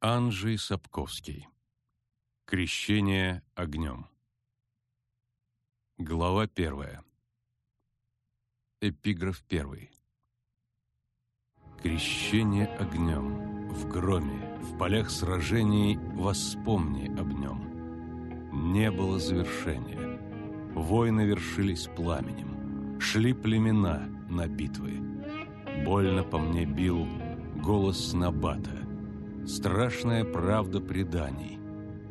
Анджей Сапковский. Крещение огнем. Глава первая. Эпиграф первый. Крещение огнем, в громе, в полях сражений воспомни об нем. Не было завершения. Войны вершились пламенем. Шли племена на битвы. Больно по мне бил голос Набата. Страшная правда преданий.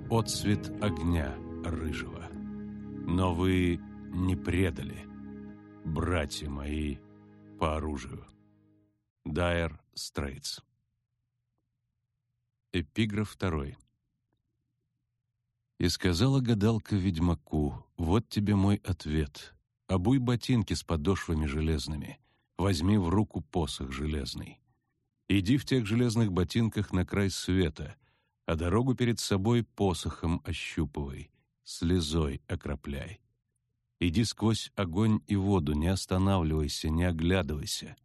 Отцвет огня рыжего. Но вы не предали, братья мои по оружию. Дайер Стрейтс. Эпиграф второй. «И сказала гадалка ведьмаку, вот тебе мой ответ. Обуй ботинки с подошвами железными, возьми в руку посох железный. Иди в тех железных ботинках на край света, а дорогу перед собой посохом ощупывай, слезой окропляй. Иди сквозь огонь и воду, не останавливайся, не оглядывайся.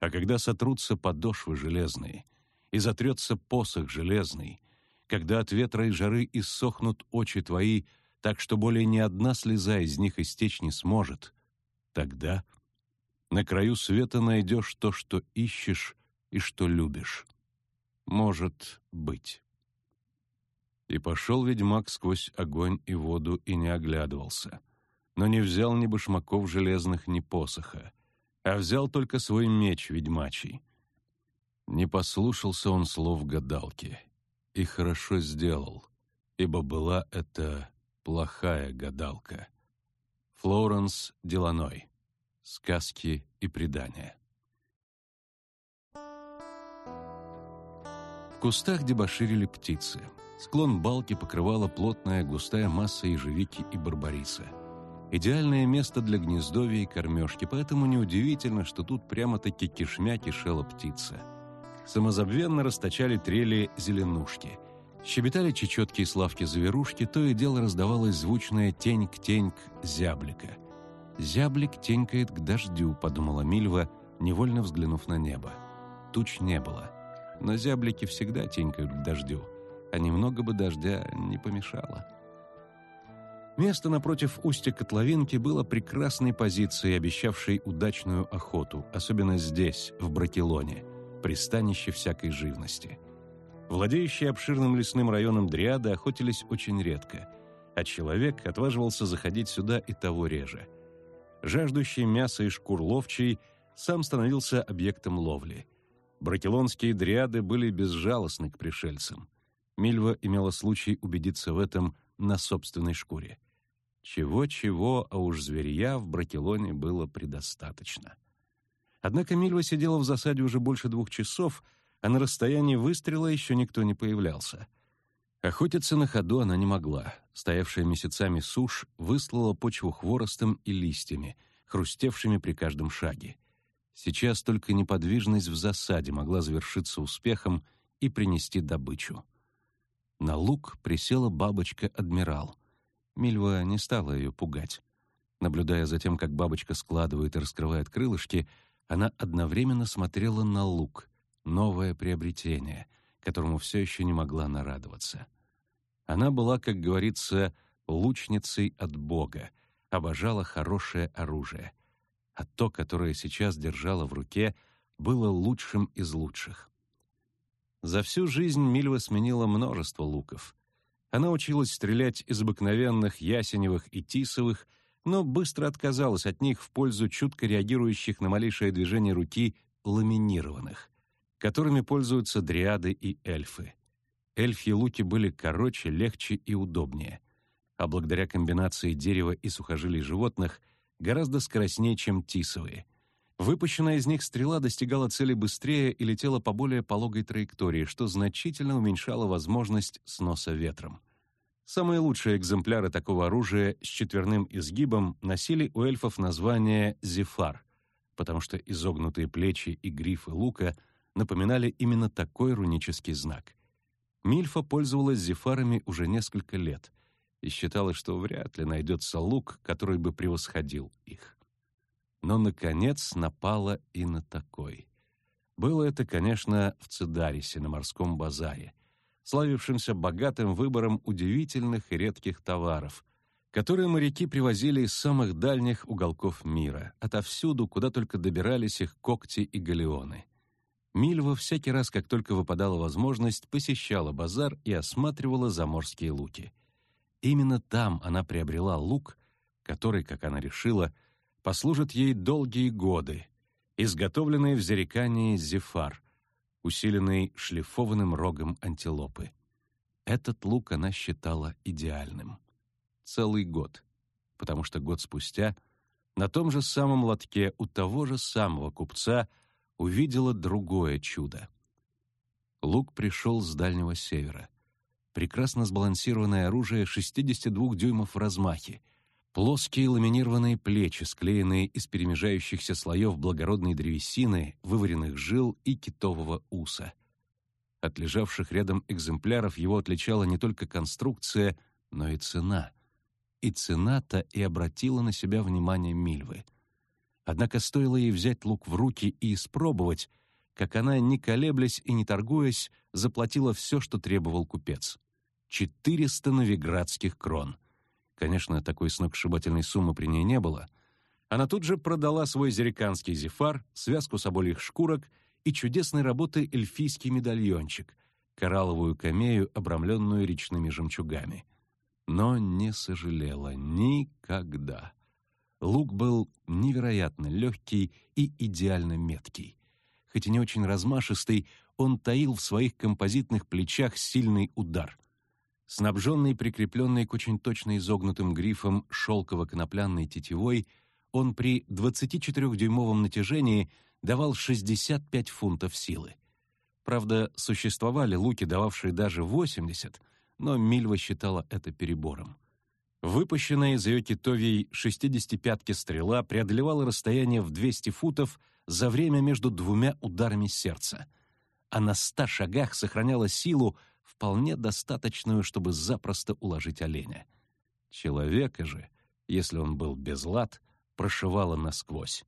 А когда сотрутся подошвы железные, и затрется посох железный, когда от ветра и жары иссохнут очи твои, так что более ни одна слеза из них истечь не сможет, тогда на краю света найдешь то, что ищешь и что любишь. Может быть. И пошел ведьмак сквозь огонь и воду и не оглядывался, но не взял ни башмаков железных, ни посоха, а взял только свой меч ведьмачий. Не послушался он слов гадалки, и хорошо сделал, ибо была это плохая гадалка. Флоренс Деланой. Сказки и предания. Кустах дебоширили птицы. Склон балки покрывала плотная густая масса ежевики и барбариса. Идеальное место для гнездовья и кормежки, поэтому неудивительно, что тут прямо-таки кишмя кишела птица. Самозабвенно расточали трели зеленушки. Щебетали чечетки и славки-заверушки, то и дело раздавалась звучная тень-к-тень-к зяблика. «Зяблик тенькает к дождю», — подумала Мильва, невольно взглянув на небо. Туч не было. Но зяблики всегда тенькают к дождю, а немного бы дождя не помешало. Место напротив устья котловинки было прекрасной позицией, обещавшей удачную охоту, особенно здесь, в Бракелоне, пристанище всякой живности. Владеющие обширным лесным районом дриады охотились очень редко, а человек отваживался заходить сюда и того реже. Жаждущий мяса и шкур ловчий сам становился объектом ловли. Бракелонские дриады были безжалостны к пришельцам. Мильва имела случай убедиться в этом на собственной шкуре. Чего-чего, а уж зверья в Бракелоне было предостаточно. Однако Мильва сидела в засаде уже больше двух часов, а на расстоянии выстрела еще никто не появлялся. Охотиться на ходу она не могла. Стоявшая месяцами сушь выслала почву хворостом и листьями, хрустевшими при каждом шаге. Сейчас только неподвижность в засаде могла завершиться успехом и принести добычу. На луг присела бабочка-адмирал. Мильва не стала ее пугать. Наблюдая за тем, как бабочка складывает и раскрывает крылышки, она одновременно смотрела на лук, новое приобретение, которому все еще не могла нарадоваться. Она была, как говорится, лучницей от Бога, обожала хорошее оружие, а то, которое сейчас держала в руке, было лучшим из лучших. За всю жизнь Мильва сменила множество луков. Она училась стрелять из обыкновенных ясеневых и тисовых, но быстро отказалась от них в пользу чутко реагирующих на малейшее движение руки ламинированных, которыми пользуются дриады и эльфы. Эльфьи луки были короче, легче и удобнее, а благодаря комбинации дерева и сухожилий животных гораздо скоростнее, чем тисовые — Выпущенная из них стрела достигала цели быстрее и летела по более пологой траектории, что значительно уменьшало возможность сноса ветром. Самые лучшие экземпляры такого оружия с четверным изгибом носили у эльфов название «зефар», потому что изогнутые плечи и грифы лука напоминали именно такой рунический знак. Мильфа пользовалась зефарами уже несколько лет и считала, что вряд ли найдется лук, который бы превосходил их но, наконец, напала и на такой. Было это, конечно, в Цидарисе, на морском базаре. славившимся богатым выбором удивительных и редких товаров, которые моряки привозили из самых дальних уголков мира, отовсюду, куда только добирались их когти и галеоны. Мильва всякий раз, как только выпадала возможность, посещала базар и осматривала заморские луки. Именно там она приобрела лук, который, как она решила, послужит ей долгие годы, изготовленный в Зерикании зефар, усиленный шлифованным рогом антилопы. Этот лук она считала идеальным. Целый год, потому что год спустя на том же самом лотке у того же самого купца увидела другое чудо. Лук пришел с Дальнего Севера. Прекрасно сбалансированное оружие 62 дюймов в размахе, Плоские ламинированные плечи, склеенные из перемежающихся слоев благородной древесины, вываренных жил и китового уса. От лежавших рядом экземпляров его отличала не только конструкция, но и цена. И цена-то и обратила на себя внимание Мильвы. Однако стоило ей взять лук в руки и испробовать, как она, не колеблясь и не торгуясь, заплатила все, что требовал купец. Четыреста новиградских крон. Конечно, такой сногсшибательной суммы при ней не было. Она тут же продала свой зериканский зефар, связку собольих шкурок и чудесной работы эльфийский медальончик, коралловую камею, обрамленную речными жемчугами. Но не сожалела никогда. Лук был невероятно легкий и идеально меткий. Хоть и не очень размашистый, он таил в своих композитных плечах сильный удар. Снабженный прикрепленный к очень точно изогнутым грифом шелково-конопляной тетивой, он при 24-дюймовом натяжении давал 65 фунтов силы. Правда, существовали луки, дававшие даже 80, но Мильва считала это перебором. Выпущенная из ее китовьей 65-ки стрела преодолевала расстояние в 200 футов за время между двумя ударами сердца, а на 100 шагах сохраняла силу, вполне достаточную, чтобы запросто уложить оленя. Человека же, если он был без лад, прошивало насквозь.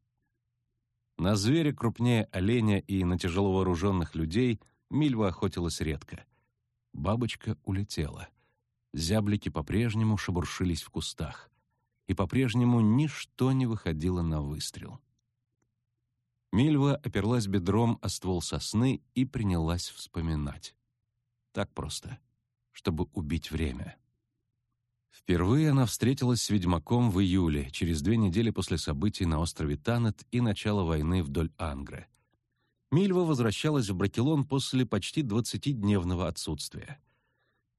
На зверя крупнее оленя и на тяжело вооруженных людей Мильва охотилась редко. Бабочка улетела. Зяблики по-прежнему шебуршились в кустах. И по-прежнему ничто не выходило на выстрел. Мильва оперлась бедром о ствол сосны и принялась вспоминать. Так просто, чтобы убить время. Впервые она встретилась с ведьмаком в июле, через две недели после событий на острове Танет и начала войны вдоль Ангры. Мильва возвращалась в Бракелон после почти двадцатидневного отсутствия.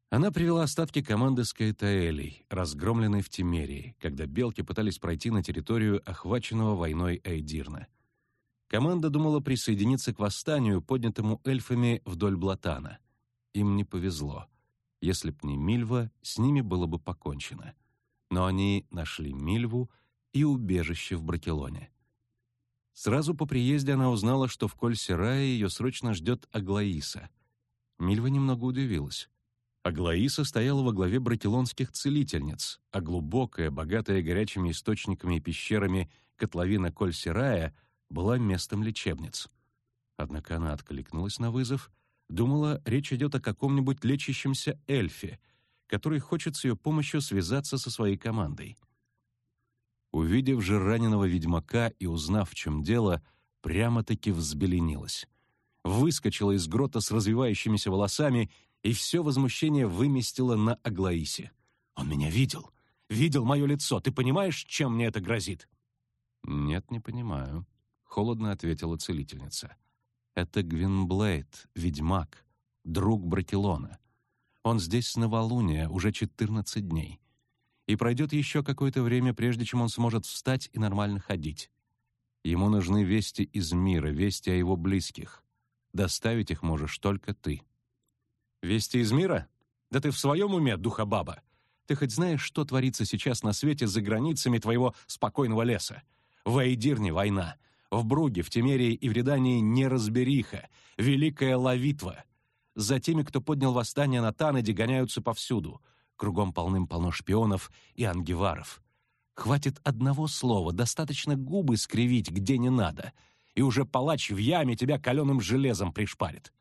Она привела остатки команды с Каэтаэлей, разгромленной в Тимерии, когда белки пытались пройти на территорию охваченного войной Эйдирна. Команда думала присоединиться к восстанию, поднятому эльфами вдоль Блатана. Им не повезло. Если б не Мильва, с ними было бы покончено. Но они нашли Мильву и убежище в Бракелоне. Сразу по приезде она узнала, что в Коль-Серае ее срочно ждет Аглаиса. Мильва немного удивилась. Аглаиса стояла во главе бракелонских целительниц, а глубокая, богатая горячими источниками и пещерами котловина Коль-Серая была местом лечебниц. Однако она откликнулась на вызов — Думала, речь идет о каком-нибудь лечащемся эльфе, который хочет с ее помощью связаться со своей командой. Увидев же раненого ведьмака и узнав, в чем дело, прямо-таки взбеленилась. Выскочила из грота с развивающимися волосами и все возмущение выместила на Аглаисе. «Он меня видел! Видел мое лицо! Ты понимаешь, чем мне это грозит?» «Нет, не понимаю», — холодно ответила целительница. Это Гвинблейд, ведьмак, друг Бракелона. Он здесь с новолуния уже 14 дней. И пройдет еще какое-то время, прежде чем он сможет встать и нормально ходить. Ему нужны вести из мира, вести о его близких. Доставить их можешь только ты. Вести из мира? Да ты в своем уме, духобаба? Ты хоть знаешь, что творится сейчас на свете за границами твоего спокойного леса? В Эйдирне война. В Бруге, в Темерии и в Редании неразбериха, великая лавитва. За теми, кто поднял восстание на Танаде, гоняются повсюду. Кругом полным-полно шпионов и ангеваров. Хватит одного слова, достаточно губы скривить, где не надо, и уже палач в яме тебя каленым железом пришпарит.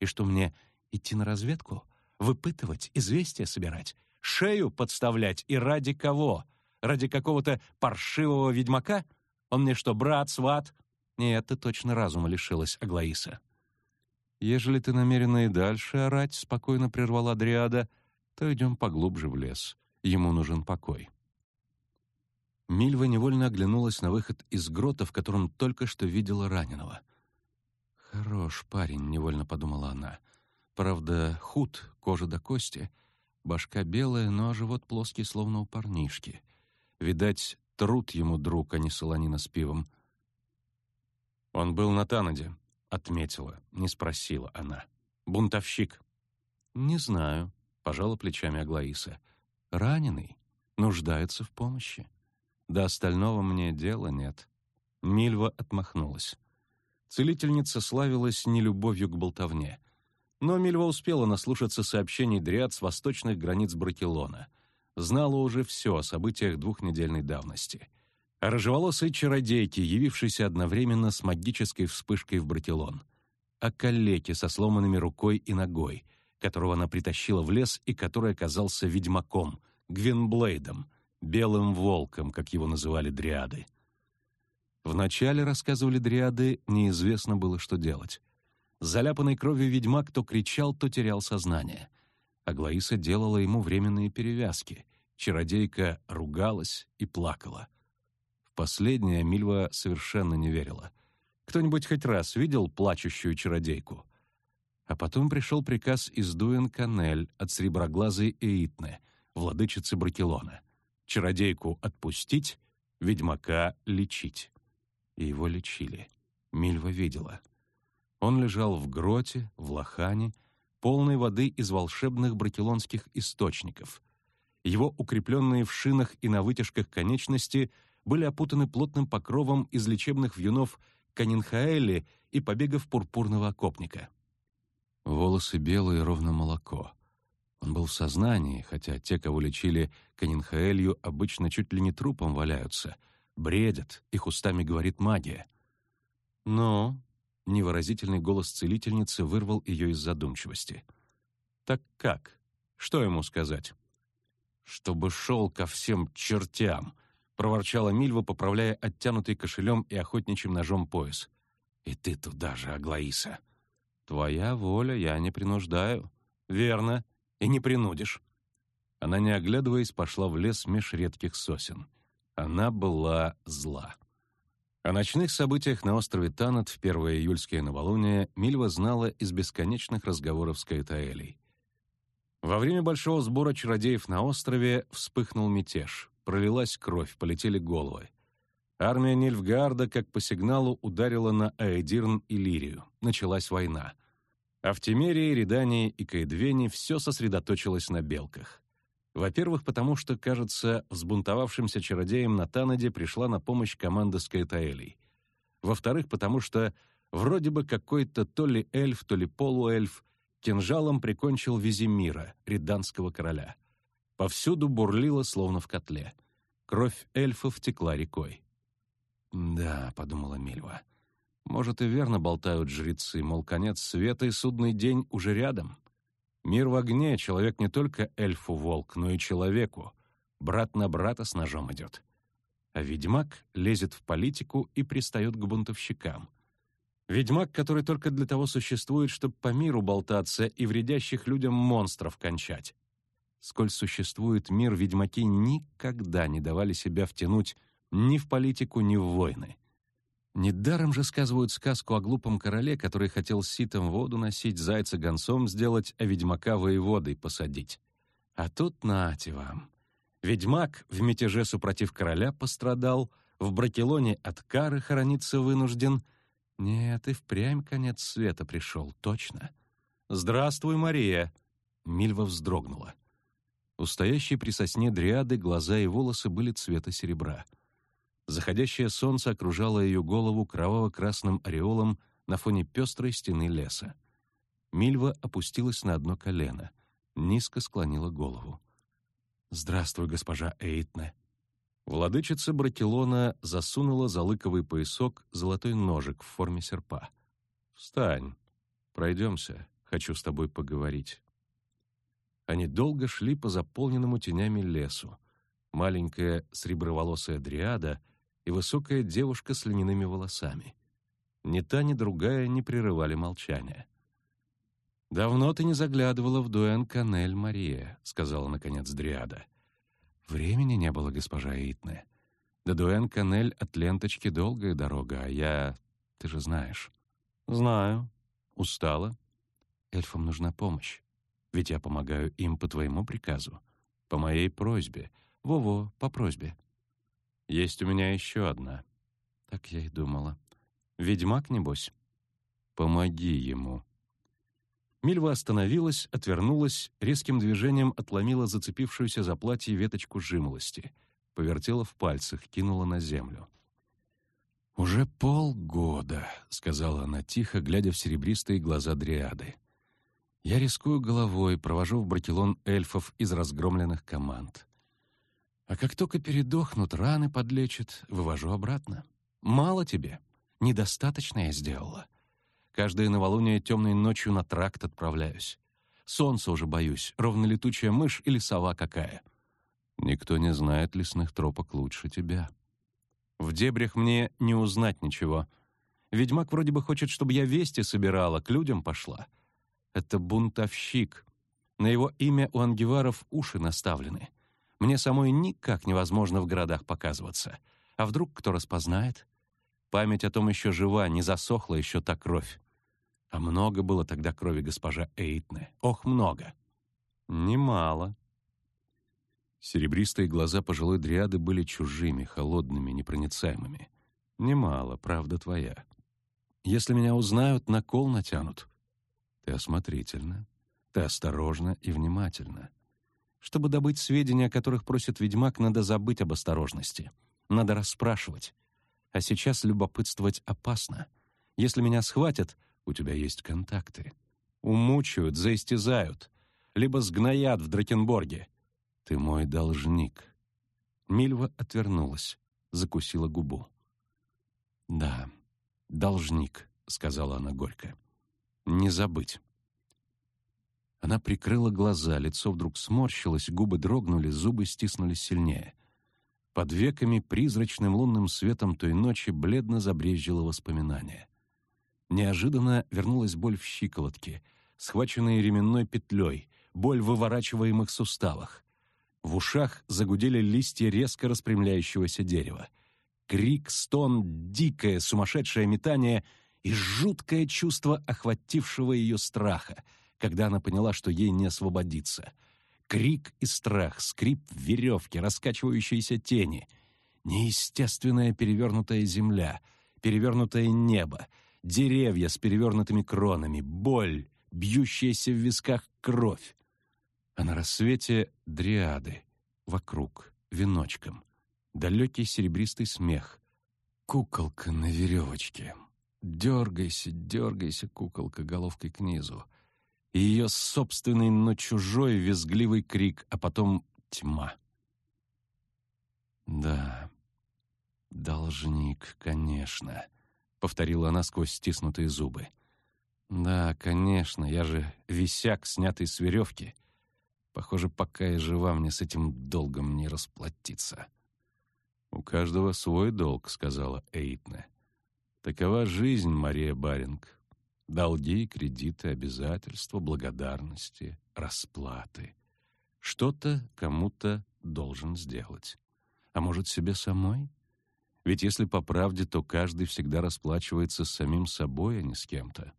И что мне, идти на разведку? Выпытывать, известия собирать, шею подставлять и ради кого? Ради какого-то паршивого ведьмака? Он мне что, брат, сват? Нет, ты точно разума лишилась, Аглаиса. Ежели ты намерена и дальше орать, спокойно прервала Дриада, то идем поглубже в лес. Ему нужен покой. Мильва невольно оглянулась на выход из грота, в котором только что видела раненого. «Хорош парень», — невольно подумала она. «Правда, худ, кожа до кости, башка белая, но живот плоский, словно у парнишки. Видать, труд ему друг, а не солонина с пивом». «Он был на Танаде», — отметила, не спросила она. «Бунтовщик». «Не знаю», — пожала плечами Аглаиса. «Раненый, нуждается в помощи». До остального мне дела нет. Мильва отмахнулась. Целительница славилась нелюбовью к болтовне. Но Мильва успела наслушаться сообщений дриад с восточных границ Бракелона. Знала уже все о событиях двухнедельной давности. О рыжеволосой чародейке, явившейся одновременно с магической вспышкой в Бракелон. О калеке со сломанными рукой и ногой, которого она притащила в лес и который оказался ведьмаком, Гвинблейдом — белым волком, как его называли дриады. Вначале, рассказывали дриады, неизвестно было, что делать. Заляпанный кровью ведьмак то кричал, то терял сознание. Аглаиса делала ему временные перевязки. Чародейка ругалась и плакала. В последнее Мильва совершенно не верила. Кто-нибудь хоть раз видел плачущую чародейку? А потом пришел приказ из Дуэн-Канель от среброглазой Эитны, владычицы Бракелона — чародейку отпустить, ведьмака лечить. И его лечили. Мильва видела. Он лежал в гроте, в лохане, полной воды из волшебных бракелонских источников. Его укрепленные в шинах и на вытяжках конечности были опутаны плотным покровом из лечебных вьюнов канинхаэли и побегов пурпурного окопника. Волосы белые, ровно молоко. Он был в сознании, хотя те, кого лечили канинхаэлью, обычно чуть ли не трупом валяются, бредят, их устами говорит магия. Но невыразительный голос целительницы вырвал ее из задумчивости. «Так как? Что ему сказать?» «Чтобы шел ко всем чертям!» — проворчала Мильва, поправляя оттянутый кошелем и охотничьим ножом пояс. «И ты туда же, Аглаиса!» «Твоя воля, я не принуждаю». «Верно и не принудишь». Она, не оглядываясь, пошла в лес меж редких сосен. Она была зла. О ночных событиях на острове Танат в первое июльское новолуние Мильва знала из бесконечных разговоров с Каэтаэлей. Во время большого сбора чародеев на острове вспыхнул мятеж, пролилась кровь, полетели головы. Армия Нильфгарда, как по сигналу, ударила на Аэдирн и Лирию. Началась война. А в Тимерии, Редании и Каэдвене все сосредоточилось на белках. Во-первых, потому что, кажется, взбунтовавшимся чародеям на Танаде пришла на помощь команда с Каэтаэлей. Во-вторых, потому что вроде бы какой-то то ли эльф, то ли полуэльф кинжалом прикончил Визимира, реданского короля. Повсюду бурлило, словно в котле. Кровь эльфов текла рекой. «Да», — подумала Мильва, может, и верно болтают жрецы, мол, конец света и судный день уже рядом. Мир в огне, человек не только эльфу-волк, но и человеку. Брат на брата с ножом идет. А ведьмак лезет в политику и пристает к бунтовщикам. Ведьмак, который только для того существует, чтобы по миру болтаться и вредящих людям монстров кончать. Сколь существует мир, ведьмаки никогда не давали себя втянуть ни в политику, ни в войны. Недаром же сказывают сказку о глупом короле, который хотел ситом воду носить, зайца гонцом сделать, а ведьмака воеводой посадить. А тут нате вам. Ведьмак в мятеже супротив короля пострадал, в Бракелоне от кары хорониться вынужден. Нет, и впрямь конец света пришел, точно. «Здравствуй, Мария!» Мильва вздрогнула. У стоящей при сосне дриады глаза и волосы были цвета серебра — Заходящее солнце окружало ее голову кроваво-красным ореолом на фоне пестрой стены леса. Мильва опустилась на одно колено, низко склонила голову. «Здравствуй, госпожа Эйтне». Владычица Бракелона засунула за лыковый поясок золотой ножик в форме серпа. «Встань, пройдемся, хочу с тобой поговорить». Они долго шли по заполненному тенями лесу. Маленькая среброволосая дриада и высокая девушка с льняными волосами. Ни та, ни другая не прерывали молчания. «Давно ты не заглядывала в дуэн Канель Мария», — сказала, наконец, Дриада. «Времени не было, госпожа Итне. До дуэн Канель от ленточки долгая дорога, а я... Ты же знаешь». «Знаю. Устала. Эльфам нужна помощь. Ведь я помогаю им по твоему приказу. По моей просьбе. Во-во, по просьбе. Есть у меня еще одна. Так я и думала. Ведьмак, небось? Помоги ему». Мильва остановилась, отвернулась, резким движением отломила зацепившуюся за платье веточку жимолости, повертела в пальцах, кинула на землю. «Уже полгода», — сказала она тихо, глядя в серебристые глаза дриады. «Я рискую головой, провожу в бракелон эльфов из разгромленных команд. А как только передохнут, раны подлечат, вывожу обратно. Мало тебе, недостаточно я сделала. Каждое новолуние темной ночью на тракт отправляюсь. Солнца уже боюсь, ровно летучая мышь или сова какая. Никто не знает лесных тропок лучше тебя. В дебрях мне не узнать ничего. Ведьмак вроде бы хочет, чтобы я вести собирала, к людям пошла. Это бунтовщик. На его имя у ангеваров уши наставлены. Мне самой никак невозможно в городах показываться. А вдруг кто распознает? Память о том еще жива, не засохла еще та кровь. А много было тогда крови госпожа Эйтне. Ох, много. Немало. Серебристые глаза пожилой дриады были чужими, холодными, непроницаемыми. Немало, правда твоя. Если меня узнают, на кол натянут. Ты осмотрительна, ты осторожна и внимательна. Чтобы добыть сведения, о которых просит ведьмак, надо забыть об осторожности. Надо расспрашивать. А сейчас любопытствовать опасно. Если меня схватят, у тебя есть контакты. Умучают, заистязают. Либо сгноят в Дракенборге. Ты мой должник. Мильва отвернулась, закусила губу. «Да, должник», — сказала она горько. «Не забыть». Она прикрыла глаза, лицо вдруг сморщилось, губы дрогнули, зубы стиснулись сильнее. Под веками призрачным лунным светом той ночи бледно забрезжило воспоминание. Неожиданно вернулась боль в щиколотке, схваченная ременной петлей, боль в выворачиваемых суставах. В ушах загудели листья резко распрямляющегося дерева. Крик, стон, дикое, сумасшедшее метание и жуткое чувство охватившего ее страха, когда она поняла, что ей не освободиться — Крик и страх, скрип веревки, раскачивающиеся тени. Неестественная перевернутая земля, перевернутое небо, деревья с перевернутыми кронами, боль, бьющаяся в висках кровь. А на рассвете дриады, вокруг, веночком, далекий серебристый смех. Куколка на веревочке. Дергайся, дергайся, куколка, головкой к низу ее собственный, но чужой визгливый крик, а потом тьма. «Да, должник, конечно», — повторила она сквозь стиснутые зубы. «Да, конечно, я же висяк, снятый с веревки. Похоже, пока я жива, мне с этим долгом не расплатиться». «У каждого свой долг», — сказала Эйтне. «Такова жизнь, Мария Баринг. Долги, кредиты, обязательства, благодарности, расплаты. Что-то кому-то должен сделать. А может, себе самой? Ведь если по правде, то каждый всегда расплачивается с самим собой, а не с кем-то.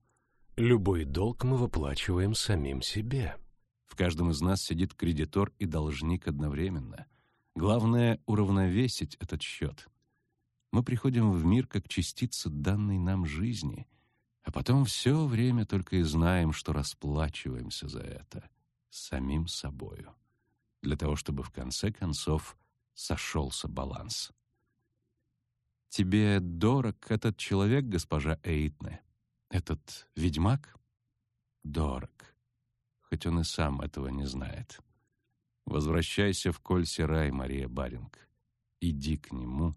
Любой долг мы выплачиваем самим себе. В каждом из нас сидит кредитор и должник одновременно. Главное — уравновесить этот счет. Мы приходим в мир как частица данной нам жизни — а потом все время только и знаем, что расплачиваемся за это самим собою, для того, чтобы в конце концов сошелся баланс. «Тебе дорог этот человек, госпожа Эйтне? Этот ведьмак?» «Дорог, хоть он и сам этого не знает. Возвращайся в Кольсерай, Мария Баринг. Иди к нему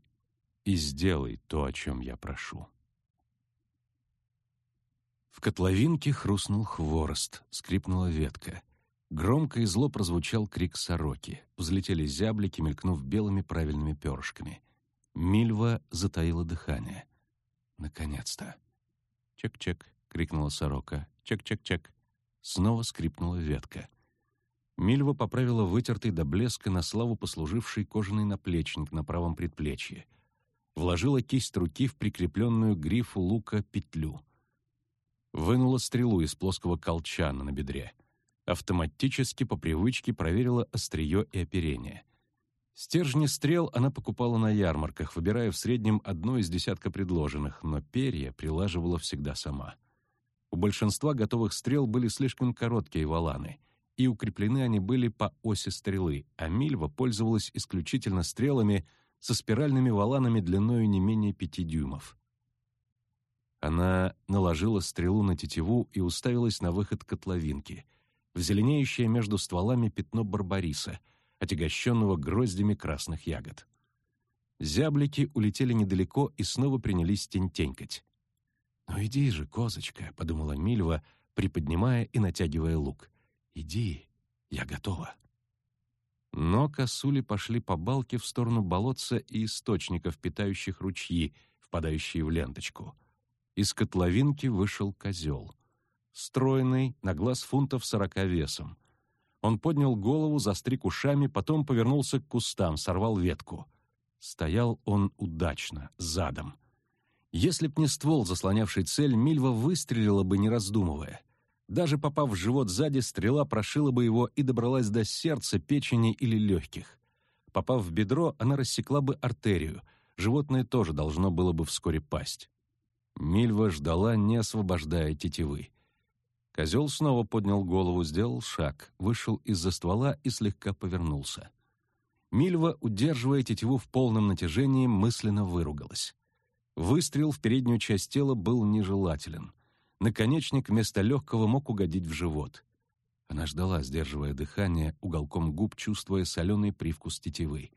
и сделай то, о чем я прошу». В котловинке хрустнул хворост, скрипнула ветка. Громко и зло прозвучал крик сороки. Взлетели зяблики, мелькнув белыми правильными перышками. Мильва затаила дыхание. Наконец-то. «Чек-чек», — крикнула сорока. «Чек-чек-чек». Снова скрипнула ветка. Мильва поправила вытертый до блеска на славу послуживший кожаный наплечник на правом предплечье. Вложила кисть руки в прикрепленную грифу лука петлю. Вынула стрелу из плоского колчана на бедре. Автоматически по привычке проверила острие и оперение. Стержни стрел она покупала на ярмарках, выбирая в среднем одно из десятка предложенных, но перья прилаживала всегда сама — у большинства готовых стрел были слишком короткие валаны, и укреплены они были по оси стрелы, а Мильва пользовалась исключительно стрелами со спиральными валанами длиною не менее пяти дюймов. Она наложила стрелу на тетиву и уставилась на выход котловинки, в зеленеющее между стволами пятно барбариса, отягощенного гроздями красных ягод. Зяблики улетели недалеко и снова принялись тень-тенькать. «Ну иди же, козочка», — подумала Мильва, приподнимая и натягивая лук. «Иди, я готова». Но косули пошли по балке в сторону болотца и источников, питающих ручьи, впадающие в ленточку. Из котловинки вышел козел. Стройный, на глаз фунтов сорока весом. Он поднял голову, застриг ушами, потом повернулся к кустам, сорвал ветку. Стоял он удачно, задом — если б не ствол, заслонявший цель, Мильва выстрелила бы, не раздумывая. Даже попав в живот сзади, стрела прошила бы его и добралась до сердца, печени или легких. Попав в бедро, она рассекла бы артерию. Животное тоже должно было бы вскоре пасть. Мильва ждала, не освобождая тетивы. Козел снова поднял голову, сделал шаг, вышел из-за ствола и слегка повернулся. Мильва, удерживая тетиву в полном натяжении, мысленно выругалась. Выстрел в переднюю часть тела был нежелателен. Наконечник вместо легкого мог угодить в живот. Она ждала, сдерживая дыхание, уголком губ чувствуя соленый привкус тетивы.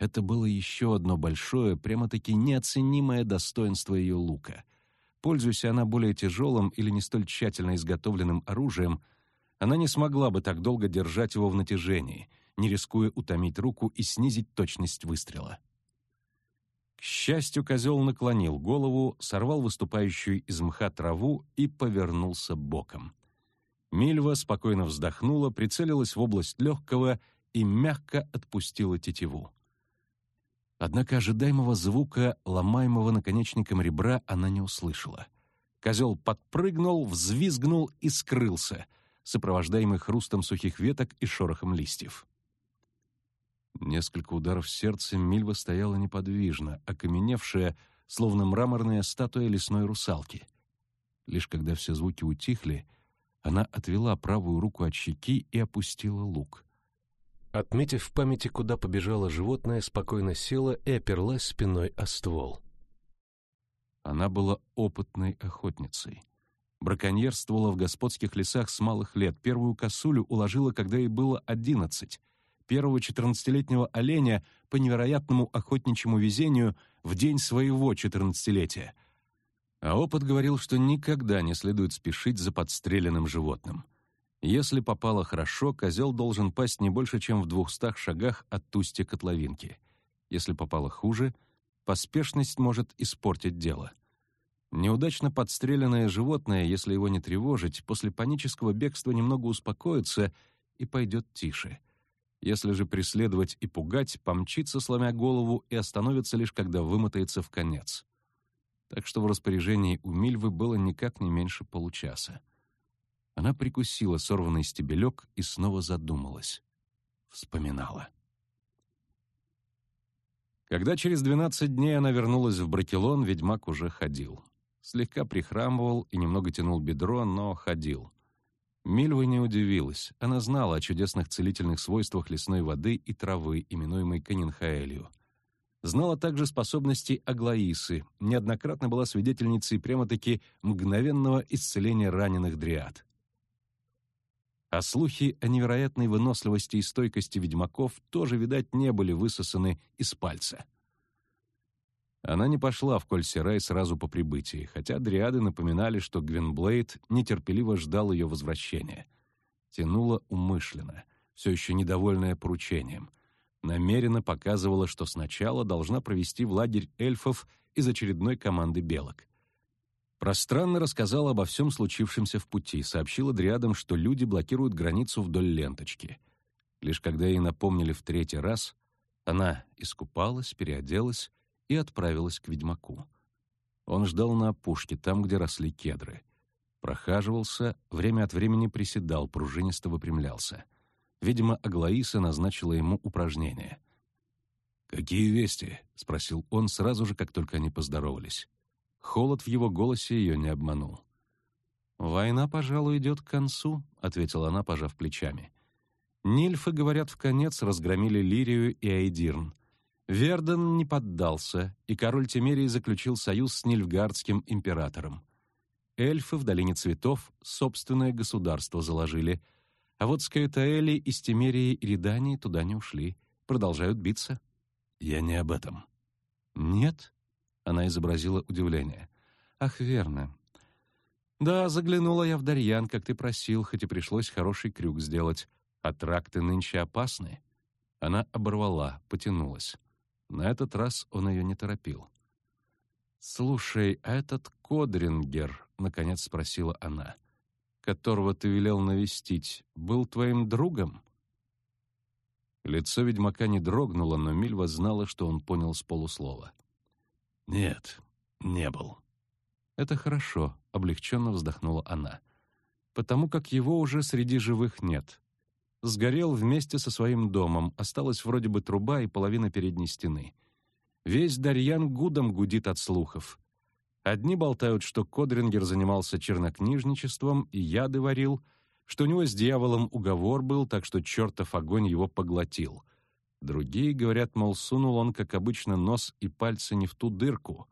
Это было еще одно большое, прямо-таки неоценимое достоинство ее лука. Пользуясь она более тяжелым или не столь тщательно изготовленным оружием, она не смогла бы так долго держать его в натяжении, не рискуя утомить руку и снизить точность выстрела. К счастью, козел наклонил голову, сорвал выступающую из мха траву и повернулся боком. Мильва спокойно вздохнула, прицелилась в область легкого и мягко отпустила тетиву. Однако ожидаемого звука, ломаемого наконечником ребра, она не услышала. Козел подпрыгнул, взвизгнул и скрылся, сопровождаемый хрустом сухих веток и шорохом листьев. Несколько ударов сердца Мильва стояла неподвижно, окаменевшая, словно мраморная статуя лесной русалки. Лишь когда все звуки утихли, она отвела правую руку от щеки и опустила лук. Отметив в памяти, куда побежало животное, спокойно села и оперлась спиной о ствол. Она была опытной охотницей. Браконьерствовала в господских лесах с малых лет. Первую косулю уложила, когда ей было одиннадцать, первого четырнадцатилетнего оленя по невероятному охотничьему везению в день своего четырнадцатилетия. А опыт говорил, что никогда не следует спешить за подстреленным животным. Если попало хорошо, козел должен пасть не больше, чем в двухстах шагах от устья котловинки. Если попало хуже, поспешность может испортить дело. Неудачно подстреленное животное, если его не тревожить, после панического бегства немного успокоится и пойдет тише — если же преследовать и пугать, помчится, сломя голову, и остановится лишь, когда вымотается в конец. Так что в распоряжении у Мильвы было никак не меньше получаса. Она прикусила сорванный стебелек и снова задумалась. Вспоминала. Когда через двенадцать дней она вернулась в Бракелон, ведьмак уже ходил. Слегка прихрамывал и немного тянул бедро, но ходил. Мильва не удивилась. Она знала о чудесных целительных свойствах лесной воды и травы, именуемой канинхаэлью. Знала также способности Аглаисы, неоднократно была свидетельницей прямо-таки мгновенного исцеления раненых дриад. А слухи о невероятной выносливости и стойкости ведьмаков тоже, видать, не были высосаны из пальца. Она не пошла в Кольсерай сразу по прибытии, хотя дриады напоминали, что Гвинблейд нетерпеливо ждал ее возвращения. Тянула умышленно, все еще недовольная поручением. Намеренно показывала, что сначала должна провести в лагерь эльфов из очередной команды белок. Пространно рассказала обо всем случившемся в пути, сообщила дриадам, что люди блокируют границу вдоль ленточки. Лишь когда ей напомнили в третий раз, она искупалась, переоделась и отправилась к ведьмаку. Он ждал на опушке, там, где росли кедры. Прохаживался, время от времени приседал, пружинисто выпрямлялся. Видимо, Аглаиса назначила ему упражнение. «Какие вести?» — спросил он сразу же, как только они поздоровались. Холод в его голосе ее не обманул. «Война, пожалуй, идет к концу», — ответила она, пожав плечами. «Нильфы, говорят, в конец разгромили Лирию и Айдирн. Верден не поддался, и король Тимерий заключил союз с Нильфгардским императором. Эльфы в Долине Цветов собственное государство заложили, а вот Скаэтаэли из Тимерии и Редании туда не ушли, продолжают биться». «Я не об этом». «Нет?» Она изобразила удивление. «Ах, верно. Да, заглянула я в Дарьян, как ты просил, хоть и пришлось хороший крюк сделать. А тракты нынче опасны». Она оборвала, потянулась. На этот раз он ее не торопил. «Слушай, а этот Кодрингер, — наконец спросила она, — которого ты велел навестить, был твоим другом?» Лицо ведьмака не дрогнуло, но Мильва знала, что он понял с полуслова. «Нет, не был». «Это хорошо», — облегченно вздохнула она. «Потому как его уже среди живых нет. Сгорел вместе со своим домом, осталась вроде бы труба и половина передней стены. Весь Дарьян гудом гудит от слухов. Одни болтают, что Кодрингер занимался чернокнижничеством и яды варил, что у него с дьяволом уговор был, так что чертов огонь его поглотил. Другие говорят, мол, сунул он, как обычно, нос и пальцы не в ту дырку,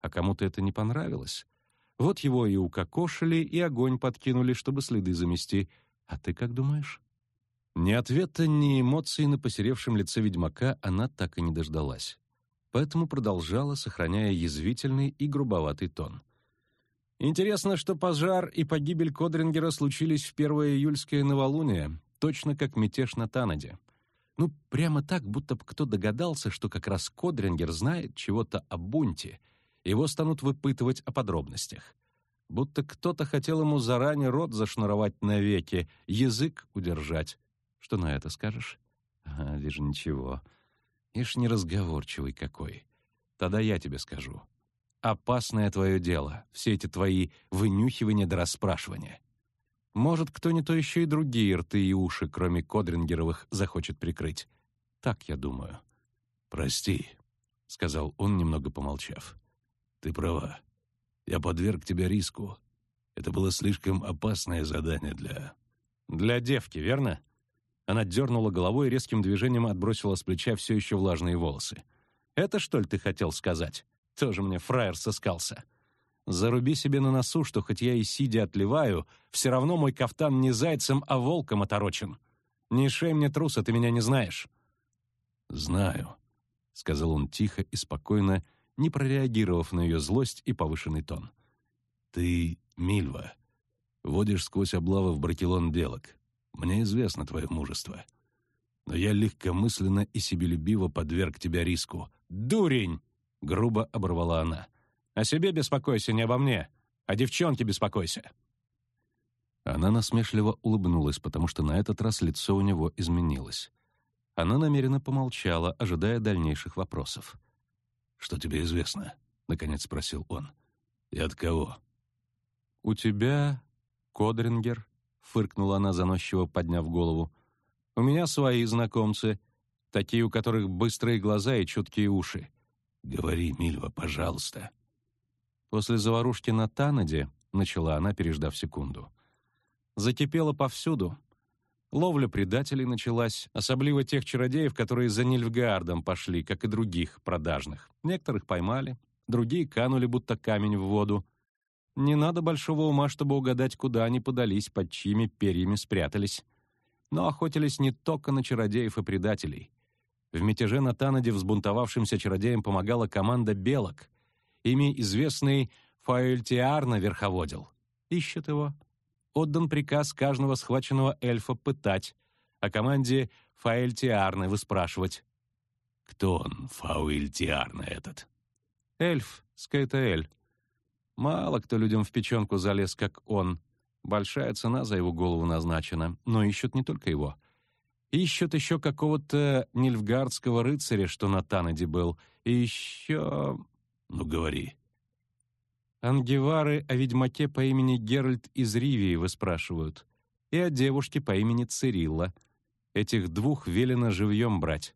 а кому-то это не понравилось. Вот его и укокошили, и огонь подкинули, чтобы следы замести. А ты как думаешь? Ни ответа, ни эмоций на посеревшем лице ведьмака она так и не дождалась. Поэтому продолжала, сохраняя язвительный и грубоватый тон. Интересно, что пожар и погибель Кодрингера случились в первое июльское новолуние, точно как мятеж на Танаде. Ну, прямо так, будто кто догадался, что как раз Кодрингер знает чего-то о бунте. Его станут выпытывать о подробностях. Будто кто-то хотел ему заранее рот зашнуровать навеки, язык удержать. Что на это скажешь? А, вижу, ничего. Ишь неразговорчивый какой. Тогда я тебе скажу. Опасное твое дело, все эти твои вынюхивания да расспрашивания. Может, кто не то еще и другие рты и уши, кроме Кодрингеровых, захочет прикрыть. Так я думаю. «Прости», — сказал он, немного помолчав. «Ты права. Я подверг тебя риску. Это было слишком опасное задание для...» «Для девки, верно?» Она дернула головой и резким движением отбросила с плеча все еще влажные волосы. «Это что ли ты хотел сказать? Тоже мне фраер сыскался. Заруби себе на носу, что хоть я и сидя отливаю, все равно мой кафтан не зайцем, а волком оторочен. Не шей мне труса, ты меня не знаешь». «Знаю», — сказал он тихо и спокойно, не прореагировав на ее злость и повышенный тон. «Ты Мильва. Водишь сквозь облавы в Бракелон белок. Мне известно твое мужество. Но я легкомысленно и себелюбиво подверг тебя риску. «Дурень!» — грубо оборвала она. «О себе беспокойся, не обо мне. О девчонке беспокойся». Она насмешливо улыбнулась, потому что на этот раз лицо у него изменилось. Она намеренно помолчала, ожидая дальнейших вопросов. «Что тебе известно?» — наконец спросил он. «И от кого?» «У тебя Кодрингер», фыркнула она заносчиво, подняв голову. «У меня свои знакомцы, такие, у которых быстрые глаза и чуткие уши». «Говори, Мильва, пожалуйста». После заварушки на Танаде, начала она, переждав секунду, закипело повсюду. Ловля предателей началась, особливо тех чародеев, которые за Нильфгаардом пошли, как и других продажных. Некоторых поймали, другие канули, будто камень в воду. Не надо большого ума, чтобы угадать, куда они подались, под чьими перьями спрятались. Но охотились не только на чародеев и предателей. В мятеже на Танаде взбунтовавшимся чародеям помогала команда белок. Ими известный Фаэльтиарна верховодил. Ищет его. отдан приказ каждого схваченного эльфа пытать, о команде Фаэльтиарны выспрашивать. Кто он, Фаэльтиарна этот? Эльф, Скайтаэль. Мало кто людям в печенку залез, как он. Большая цена за его голову назначена, но ищут не только его. Ищут еще какого-то нильфгардского рыцаря, что на Танаде был, и еще... Ну, говори. Ангевары о ведьмаке по имени Геральт из Ривии выспрашивают, и о девушке по имени Цирилла. Этих двух велено живьем брать.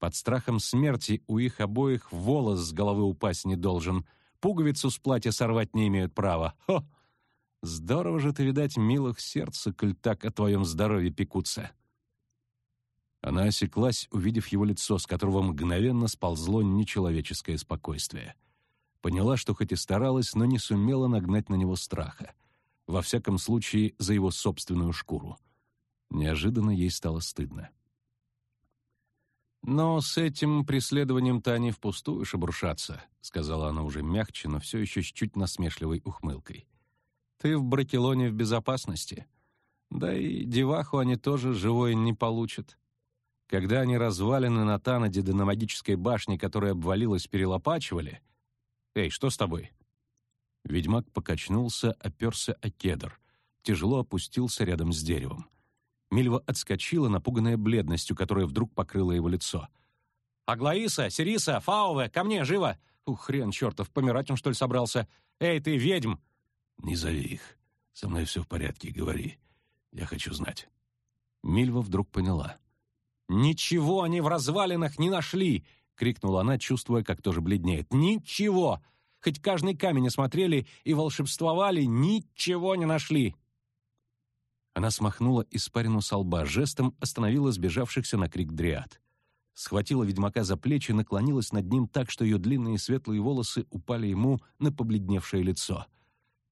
Под страхом смерти у их обоих волос с головы упасть не должен, пуговицу с платья сорвать не имеют права. Хо! Здорово же ты, видать, милых сердца, коль так о твоем здоровье пекутся. Она осеклась, увидев его лицо, с которого мгновенно сползло нечеловеческое спокойствие. Поняла, что хоть и старалась, но не сумела нагнать на него страха. Во всяком случае, за его собственную шкуру. Неожиданно ей стало стыдно. «Но с этим преследованием-то они впустую шебуршатся», — сказала она уже мягче, но все еще с чуть насмешливой ухмылкой. «Ты в Бракелоне в безопасности. Да и деваху они тоже живой не получат. Когда они развалины на Танаде да на магической башне, которая обвалилась, перелопачивали... Эй, что с тобой?» Ведьмак покачнулся, оперся о кедр, тяжело опустился рядом с деревом. Мильва отскочила, напуганная бледностью, которая вдруг покрыла его лицо. «Аглаиса! Сириса! Фауве! Ко мне, живо! Ух, хрен чертов, помирать он, что ли, собрался? Эй, ты, ведьм!» «Не зови их. Со мной все в порядке, говори. Я хочу знать». Мильва вдруг поняла. «Ничего они в развалинах не нашли!» — крикнула она, чувствуя, как тоже бледнеет. «Ничего! Хоть каждый камень осмотрели и волшебствовали, ничего не нашли!» Она смахнула испарину со лба, жестом остановила сбежавшихся на крик дриад. Схватила ведьмака за плечи, наклонилась над ним так, что ее длинные светлые волосы упали ему на побледневшее лицо.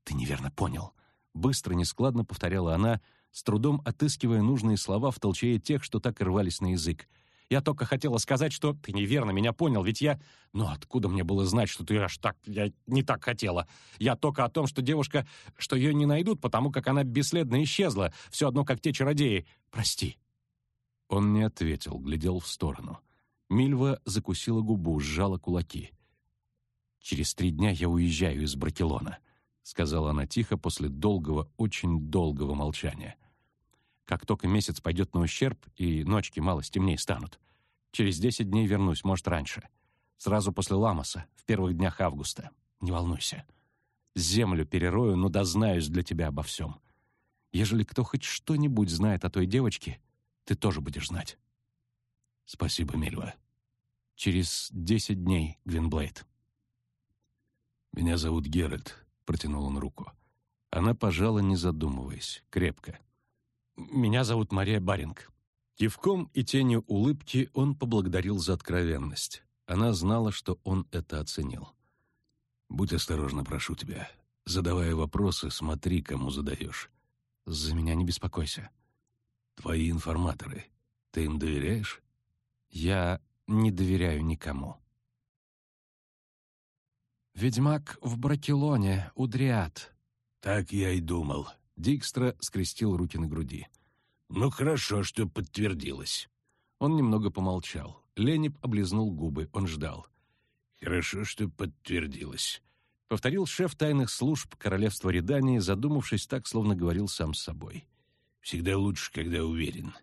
«Ты неверно понял», — быстро, нескладно повторяла она, с трудом отыскивая нужные слова в толчее тех, что так рвались на язык. Я только хотела сказать, что ты неверно меня понял, ведь я... Ну, откуда мне было знать, что ты аж так... Я не так хотела. Я только о том, что девушка... Что ее не найдут, потому как она бесследно исчезла. Все одно, как те чародеи. Прости». Он не ответил, глядел в сторону. Мильва закусила губу, сжала кулаки. «Через три дня я уезжаю из Бракелона», — сказала она тихо после долгого, очень долгого молчания. — как только месяц пойдет на ущерб, и ночки мало темнее станут. Через десять дней вернусь, может, раньше. Сразу после Ламоса, в первых днях августа. Не волнуйся. Землю перерою, но дознаюсь для тебя обо всем. Ежели кто хоть что-нибудь знает о той девочке, ты тоже будешь знать. Спасибо, Мильва. Через десять дней, Гвинблейд. Меня зовут Геральт, протянул он руку. Она пожала, не задумываясь, крепко. Меня зовут Мария Баринг». Кивком и тенью улыбки он поблагодарил за откровенность. Она знала, что он это оценил. «Будь осторожна, прошу тебя. Задавая вопросы, смотри, кому задаешь». «За меня не беспокойся». «Твои информаторы. Ты им доверяешь?» «Я не доверяю никому». «Ведьмак в Бракелоне, у Дриад». «Так я и думал», Дикстра скрестил руки на груди. «Ну хорошо, что подтвердилось». Он немного помолчал. Ленеп облизнул губы, он ждал. «Хорошо, что подтвердилось», — повторил шеф тайных служб королевства Редании, задумавшись так, словно говорил сам с собой. «Всегда лучше, когда уверен.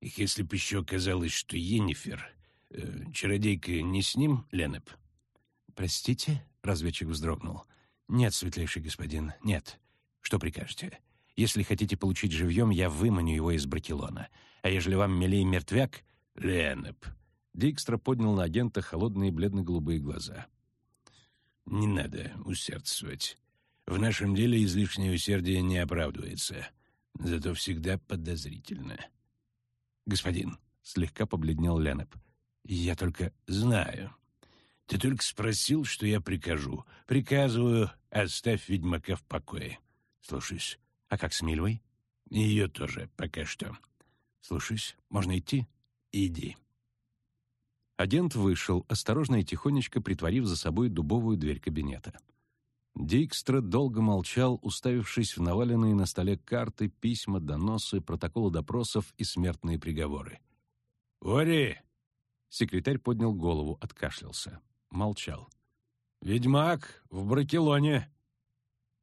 И если бы еще казалось, что Енифер, э, чародейка, не с ним, Ленеп?» «Простите?» — разведчик вздрогнул. «Нет, светлейший господин, нет. Что прикажете? Если хотите получить живьем, я выманю его из Бракелона. А ежели вам милей мертвяк...» «Ленеп». Дикстра поднял на агента холодные бледно-голубые глаза. «Не надо усердствовать. В нашем деле излишнее усердие не оправдывается. Зато всегда подозрительно». «Господин», — слегка побледнел Ленеп, — «я только знаю. Ты только спросил, что я прикажу. Приказываю, оставь ведьмака в покое. Слушаюсь. А как с Мильвой? Ее тоже, пока что. Слушаюсь. Можно идти? Иди. Агент вышел, осторожно и тихонечко притворив за собой дубовую дверь кабинета. Дикстра долго молчал, уставившись в наваленные на столе карты, письма, доносы, протоколы допросов и смертные приговоры. «Ори!» Секретарь поднял голову, откашлялся. Молчал. «Ведьмак в Бракелоне!»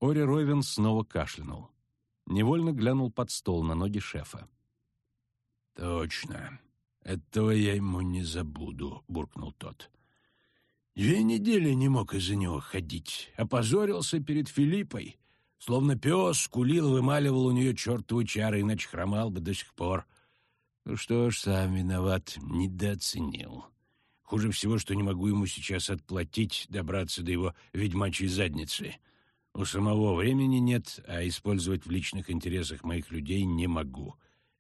Ори Ровен снова кашлянул. Невольно глянул под стол на ноги шефа. «Точно. Этого я ему не забуду», — буркнул тот. «Две недели не мог из-за него ходить. Опозорился перед Филиппой. Словно пес скулил, вымаливал у нее чертову чары, иначе хромал бы до сих пор. Ну что ж, сам виноват, недооценил. Хуже всего, что не могу ему сейчас отплатить, добраться до его ведьмачьей задницы. У самого времени нет, а использовать в личных интересах моих людей не могу.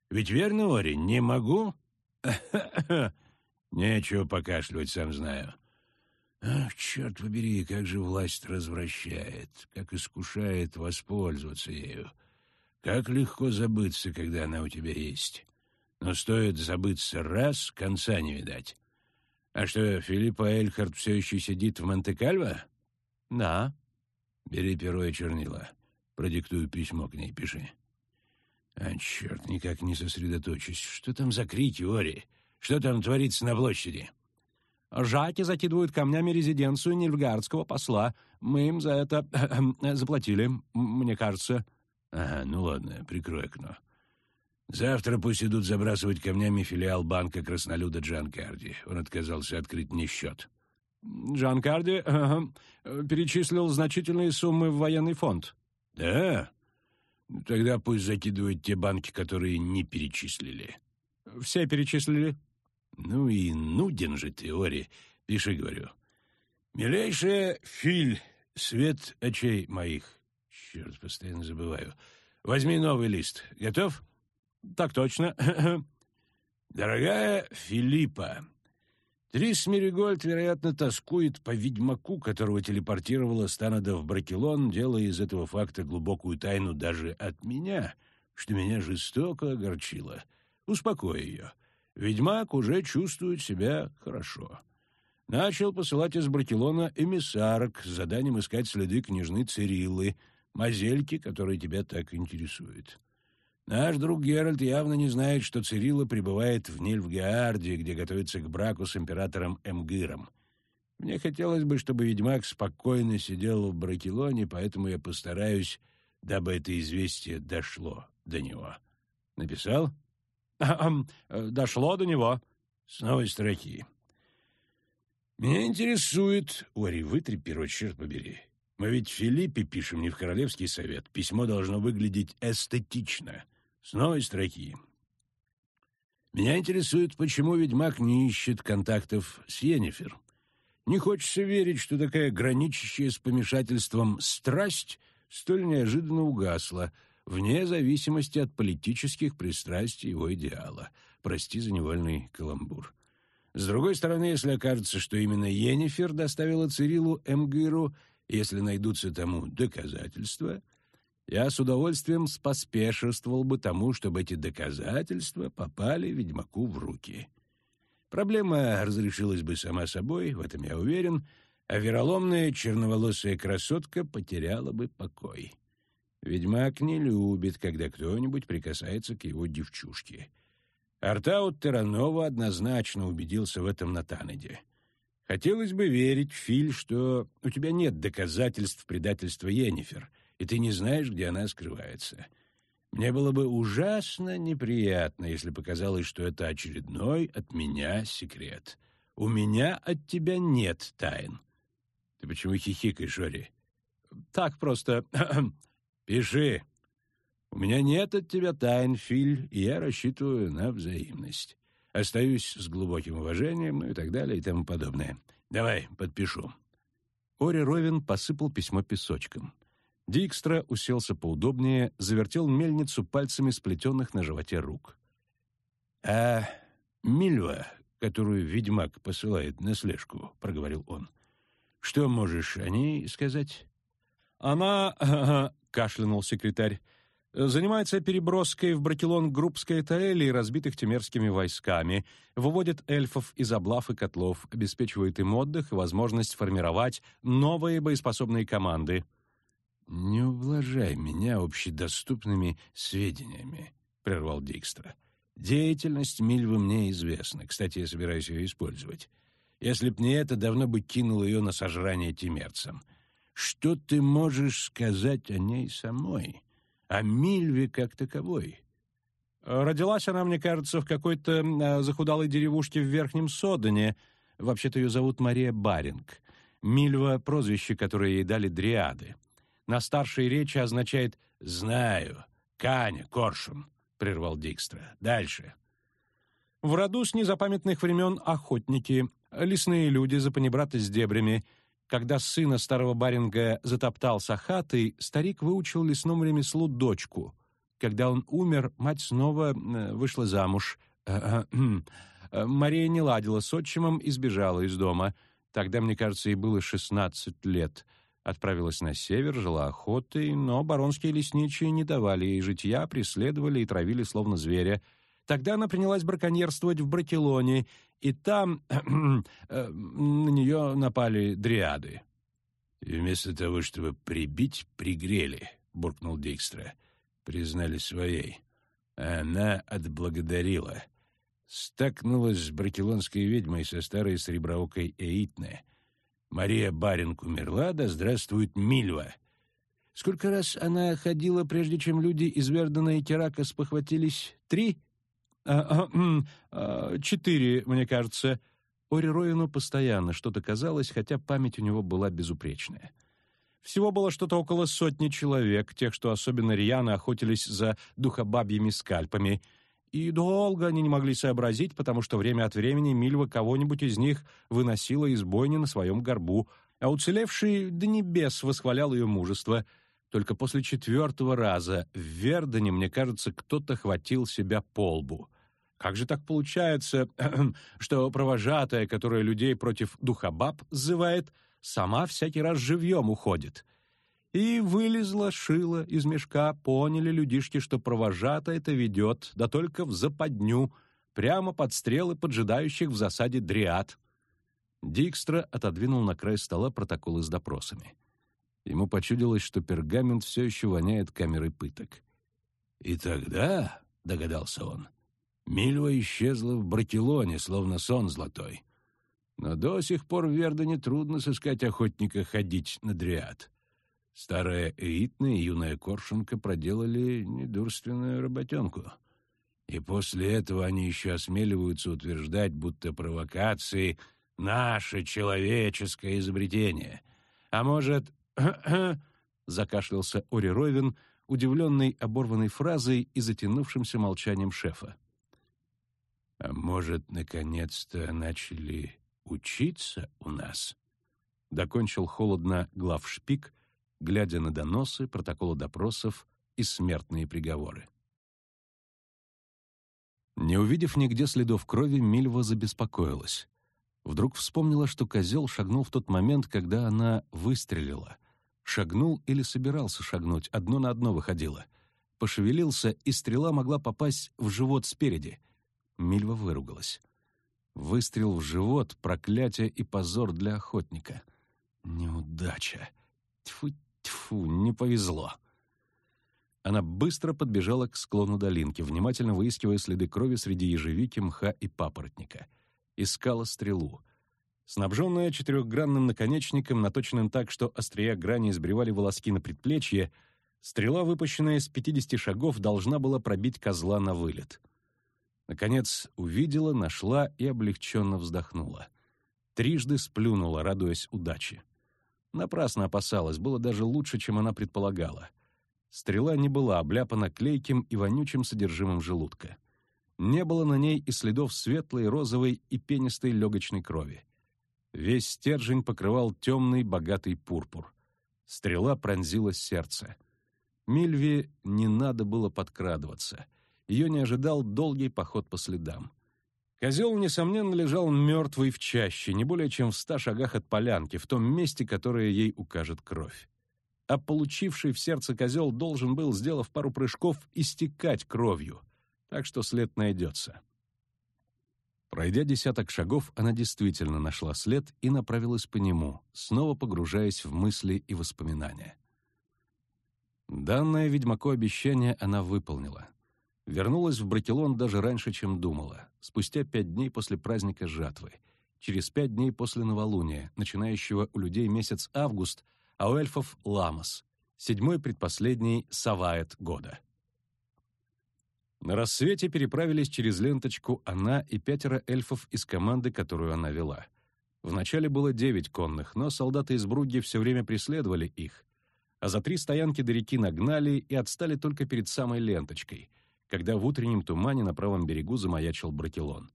Ведь верно, Ори, не могу? Нечего покашливать, сам знаю. Ах, черт побери, как же власть развращает, как искушает воспользоваться ею. Как легко забыться, когда она у тебя есть. Но стоит забыться раз, конца не видать. А что, Филиппа Эльхард все еще сидит в Монте-Кальво? Да. Бери перо и чернила. Продиктую письмо к ней, пиши. А, черт, никак не сосредоточусь. Что там за крики, Ори? Что там творится на площади? Жаки закидывают камнями резиденцию нильфгардского посла. Мы им за это заплатили, мне кажется. Ага, ну ладно, прикрой окно. Завтра пусть идут забрасывать камнями филиал банка краснолюда Джанкарди. Он отказался открыть мне счет. Джанкарди ага, перечислил значительные суммы в военный фонд. Да? Тогда пусть закидывают те банки, которые не перечислили. Все перечислили? Ну и нуден же ты, Ори. Пиши, говорю. Милейшая Филь, свет очей моих. Черт, постоянно забываю. Возьми новый лист. Готов? Так точно. Дорогая Филиппа, Трис Меригольд, вероятно, тоскует по ведьмаку, которого телепортировала Станада в Бракелон, делая из этого факта глубокую тайну даже от меня, что меня жестоко огорчило. Успокой ее. Ведьмак уже чувствует себя хорошо. Начал посылать из Бракелона эмиссарок с заданием искать следы княжны Цириллы, мазельки, которая тебя так интересует. Наш друг Геральт явно не знает, что Цирилла пребывает в Нильфгаарде, где готовится к браку с императором Эмгиром. Мне хотелось бы, чтобы ведьмак спокойно сидел в Бракелоне, поэтому я постараюсь, дабы это известие дошло до него. Написал? Дошло до него. С новой строки. Меня интересует... Ори, вытри перо, черт побери. Мы ведь Филиппе пишем не в Королевский совет. Письмо должно выглядеть эстетично. С новой строки. Меня интересует, почему ведьмак не ищет контактов с Йеннифер. Не хочется верить, что такая граничащая с помешательством страсть столь неожиданно угасла, вне зависимости от политических пристрастий его идеала. Прости за невольный каламбур. С другой стороны, если окажется, что именно Йеннифер доставила Цирилу Эмгиру, если найдутся тому доказательства — я с удовольствием споспешествовал бы тому, чтобы эти доказательства попали ведьмаку в руки. Проблема разрешилась бы сама собой, в этом я уверен, а вероломная черноволосая красотка потеряла бы покой. Ведьмак не любит, когда кто-нибудь прикасается к его девчушке. Артаут Таранова однозначно убедился в этом на Танеде. Хотелось бы верить, Филь, что у тебя нет доказательств предательства Йеннифер — и ты не знаешь, где она скрывается. Мне было бы ужасно неприятно, если показалось, что это очередной от меня секрет. У меня от тебя нет тайн. Ты почему хихикаешь, Ори? Так просто. Пиши. У меня нет от тебя тайн, Филь, и я рассчитываю на взаимность. Остаюсь с глубоким уважением, ну и так далее, и тому подобное. Давай, подпишу. Ори Ровен посыпал письмо песочком. Дикстра уселся поудобнее, завертел мельницу пальцами сплетенных на животе рук. «А Мильва, которую ведьмак посылает на слежку», — проговорил он, — «что можешь о ней сказать?» «Она...» — кашлянул секретарь. «Занимается переброской в Бракелон групп Скайтаэли, разбитых темерскими войсками, выводит эльфов из облав и котлов, обеспечивает им отдых и возможность формировать новые боеспособные команды». «Не ублажай меня общедоступными сведениями», — прервал Дикстра. «Деятельность Мильвы мне известна. Кстати, я собираюсь ее использовать. Если б не это, давно бы кинул ее на сожрание тимерцам. Что ты можешь сказать о ней самой? О Мильве как таковой?» Родилась она, мне кажется, в какой-то э, захудалой деревушке в Верхнем Содане. Вообще-то ее зовут Мария Баринг. Мильва — прозвище, которое ей дали дриады. На старшей речи означает «знаю», «каня», «коршун», — прервал Дикстра. «Дальше». В роду с незапамятных времен охотники, лесные люди за панибрата с дебрями. Когда сына старого баринга затоптал сахатый, старик выучил лесному ремеслу дочку — когда он умер, мать снова вышла замуж. Мария не ладила с отчимом и сбежала из дома. Тогда, мне кажется, ей было шестнадцать лет. Отправилась на север, жила охотой, но баронские лесничие не давали ей житья, преследовали и травили словно зверя. Тогда она принялась браконьерствовать в Бракелоне, и там э, на нее напали дриады. «И вместо того, чтобы прибить, пригрели», — буркнул Дикстра признали своей. Она отблагодарила. Стакнулась с бракелонской ведьмой со старой среброокой Эитне. Мария Баринг умерла, да здравствует Мильва. Сколько раз она ходила, прежде чем люди из Вердена и Керака спохватились? Три? А, а, а, четыре, мне кажется. Ори Роину постоянно что-то казалось, хотя память у него была безупречная. Всего было что-то около сотни человек, тех, что особенно рьяно охотились за духобабьими скальпами. И долго они не могли сообразить, потому что время от времени Мильва кого-нибудь из них выносила из бойни на своем горбу, а уцелевший до небес восхвалял ее мужество. Только после четвертого раза в Вердене, мне кажется, кто-то хватил себя по лбу. Как же так получается, что провожатая, которая людей против духобаб зывает, — сама всякий раз живьем уходит. И вылезла шила из мешка, поняли людишки, что провожата это ведет, да только в западню, прямо под стрелы поджидающих в засаде дриад. Дикстра отодвинул на край стола протоколы с допросами. Ему почудилось, что пергамент все еще воняет камерой пыток. «И тогда», — догадался он, — Мильва исчезла в Бракелоне, словно сон золотой. Но до сих пор в Вердене трудно сыскать охотника ходить на дриад. Старая Эитна и юная Коршунка проделали недурственную работенку. И после этого они еще осмеливаются утверждать, будто провокации — наше человеческое изобретение. А может... — закашлялся Ори Ровин, удивленный оборванной фразой и затянувшимся молчанием шефа. «А может, наконец-то начали учиться у нас?» Докончил холодно главшпик, глядя на доносы, протоколы допросов и смертные приговоры. Не увидев нигде следов крови, Мильва забеспокоилась. Вдруг вспомнила, что козел шагнул в тот момент, когда она выстрелила. Шагнул или собирался шагнуть, одно на одно выходило. Пошевелился, и стрела могла попасть в живот спереди. Мильва выругалась. Выстрел в живот, проклятие и позор для охотника. Неудача. Тьфу-тьфу, не повезло. Она быстро подбежала к склону долинки, внимательно выискивая следы крови среди ежевики, мха и папоротника. Искала стрелу. Снабженная четырехгранным наконечником, наточенным так, что острия грани избревали волоски на предплечье, стрела, выпущенная с пятидесяти шагов, должна была пробить козла на вылет — Наконец увидела, нашла и облегченно вздохнула. Трижды сплюнула, радуясь удаче. Напрасно опасалась, было даже лучше, чем она предполагала. Стрела не была обляпана клейким и вонючим содержимым желудка. Не было на ней и следов светлой, розовой и пенистой легочной крови. Весь стержень покрывал темный, богатый пурпур. Стрела пронзила сердце. Мильве не надо было подкрадываться ее не ожидал долгий поход по следам. Козел, несомненно, лежал мертвый в чаще, не более чем в ста шагах от полянки, в том месте, которое ей укажет кровь. А получивший в сердце козел должен был, сделав пару прыжков, истекать кровью, так что след найдется. Пройдя десяток шагов, она действительно нашла след и направилась по нему, снова погружаясь в мысли и воспоминания. Данное ведьмаку обещание она выполнила. Вернулась в Бракелон даже раньше, чем думала, спустя пять дней после праздника жатвы, через пять дней после новолуния, начинающего у людей месяц август, а у эльфов — ламас, седьмой предпоследний саваэт года. На рассвете переправились через ленточку она и пятеро эльфов из команды, которую она вела. Вначале было девять конных, но солдаты из Бруги все время преследовали их, а за три стоянки до реки нагнали и отстали только перед самой ленточкой, когда в утреннем тумане на правом берегу замаячил Бракелон.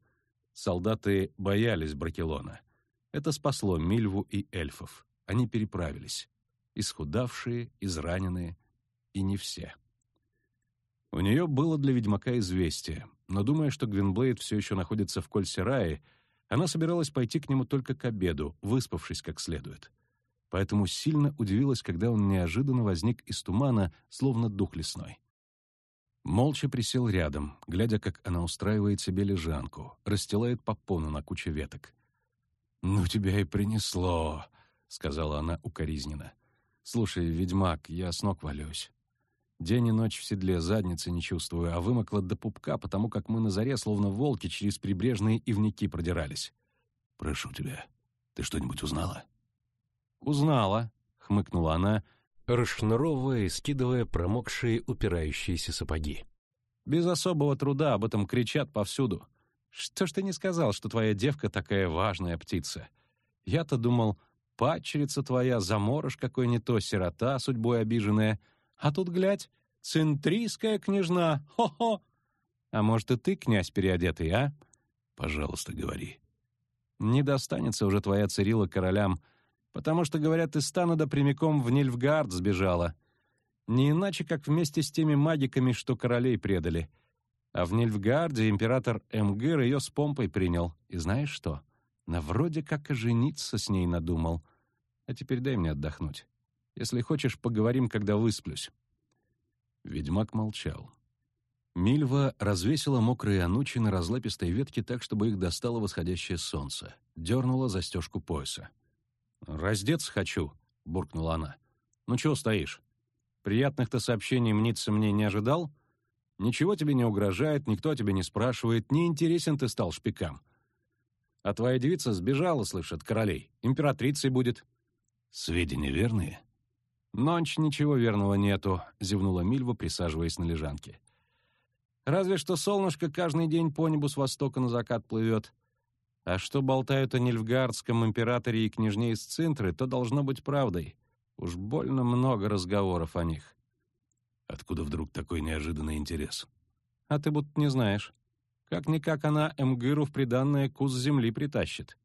Солдаты боялись Бракелона. Это спасло Мильву и эльфов. Они переправились. Исхудавшие, израненные, и не все. У нее было для ведьмака известие, но, думая, что Гвинблейд все еще находится в Кольсерае, она собиралась пойти к нему только к обеду, выспавшись как следует. Поэтому сильно удивилась, когда он неожиданно возник из тумана, словно дух лесной. Молча присел рядом, глядя, как она устраивает себе лежанку, расстилает попону на куче веток. «Ну, тебя и принесло», — сказала она укоризненно. «Слушай, ведьмак, я с ног валюсь. День и ночь в седле, задницы не чувствую, а вымокла до пупка, потому как мы на заре, словно волки, через прибрежные ивники продирались. Прошу тебя, ты что-нибудь узнала?» «Узнала», — хмыкнула она, расшнуровывая и скидывая промокшие упирающиеся сапоги. «Без особого труда об этом кричат повсюду. Что ж ты не сказал, что твоя девка такая важная птица? Я-то думал, падчерица твоя, заморож какой не то, сирота, судьбой обиженная. А тут, глядь, центрийская княжна, хо-хо! А может, и ты, князь переодетый, а? Пожалуйста, говори. Не достанется уже твоя Цирила королям, потому что, говорят, из Станада прямиком в Нильфгард сбежала. Не иначе, как вместе с теми магиками, что королей предали. А в Нильфгарде император Эмгыр ее с помпой принял. И знаешь что? На вроде как и жениться с ней надумал. А теперь дай мне отдохнуть. Если хочешь, поговорим, когда высплюсь». Ведьмак молчал. Мильва развесила мокрые анучи на разлапистой ветке так, чтобы их достало восходящее солнце. Дернула застежку пояса. «Раздеться хочу», — буркнула она. «Ну чего стоишь? Приятных-то сообщений мниться мне не ожидал? Ничего тебе не угрожает, никто тебя не спрашивает, не интересен ты стал шпикам. А твоя девица сбежала, слышь, от королей. Императрицей будет». «Сведения верные?» «Ночь ничего верного нету», — зевнула Мильва, присаживаясь на лежанке. «Разве что солнышко каждый день по небу с востока на закат плывет. А что болтают о Нильфгардском императоре и княжне из Цинтры, то должно быть правдой. Уж больно много разговоров о них. Откуда вдруг такой неожиданный интерес? А ты будто не знаешь. Как-никак она Эмгыру в приданное кус земли притащит.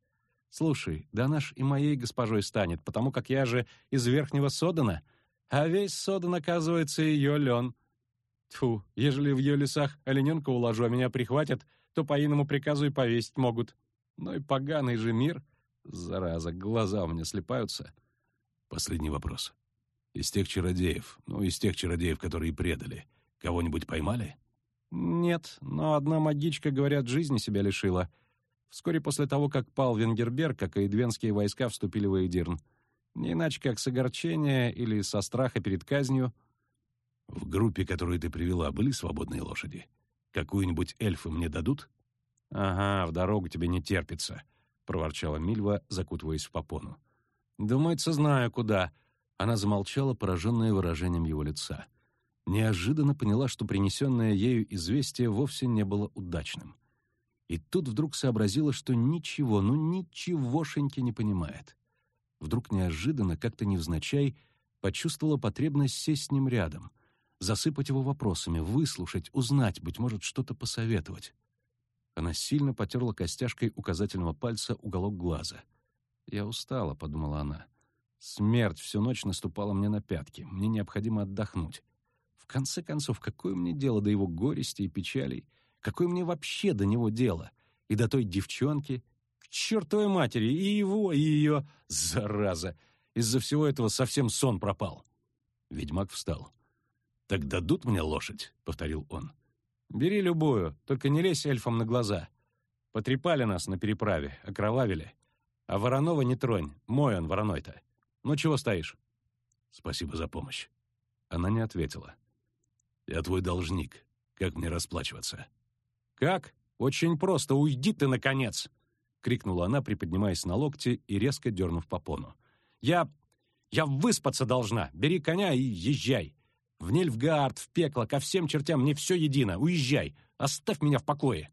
Слушай, да наш и моей госпожой станет, потому как я же из Верхнего Содана, а весь Содан, оказывается, ее лен. Тьфу, ежели в ее лесах олененка уложу, а меня прихватят, то по иному приказу и повесить могут. Ну и поганый же мир. Зараза, глаза у меня слепаются. Последний вопрос. Из тех чародеев, ну, из тех чародеев, которые предали, кого-нибудь поймали? Нет, но одна магичка, говорят, жизни себя лишила. Вскоре после того, как пал Венгерберг, как и двенские войска вступили в Эйдирн. Не иначе, как с огорчения или со страха перед казнью. В группе, которую ты привела, были свободные лошади? Какую-нибудь эльфы мне дадут? «Ага, в дорогу тебе не терпится», — проворчала Мильва, закутываясь в попону. «Думается, знаю, куда». Она замолчала, пораженная выражением его лица. Неожиданно поняла, что принесенное ею известие вовсе не было удачным. И тут вдруг сообразила, что ничего, ну ничегошеньки не понимает. Вдруг неожиданно, как-то невзначай, почувствовала потребность сесть с ним рядом, засыпать его вопросами, выслушать, узнать, быть может, что-то посоветовать. Она сильно потерла костяшкой указательного пальца уголок глаза. «Я устала», — подумала она. «Смерть всю ночь наступала мне на пятки. Мне необходимо отдохнуть. В конце концов, какое мне дело до его горести и печалей? Какое мне вообще до него дело? И до той девчонки? К чертовой матери! И его, и ее! Зараза! Из-за всего этого совсем сон пропал». Ведьмак встал. «Так дадут мне лошадь?» — повторил он. Бери любую, только не лезь эльфам на глаза. Потрепали нас на переправе, окровавили. А Воронова не тронь, мой он, вороной-то. Ну чего стоишь? Спасибо за помощь. она не ответила. «Я твой должник. Как мне расплачиваться?» «Как? Очень просто. Уйди ты, наконец!» — крикнула она, приподнимаясь на локте и резко дернув попону. «Я... я выспаться должна. Бери коня и езжай. В Нильфгард, в пекло, ко всем чертям, мне все едино. Уезжай. Оставь меня в покое».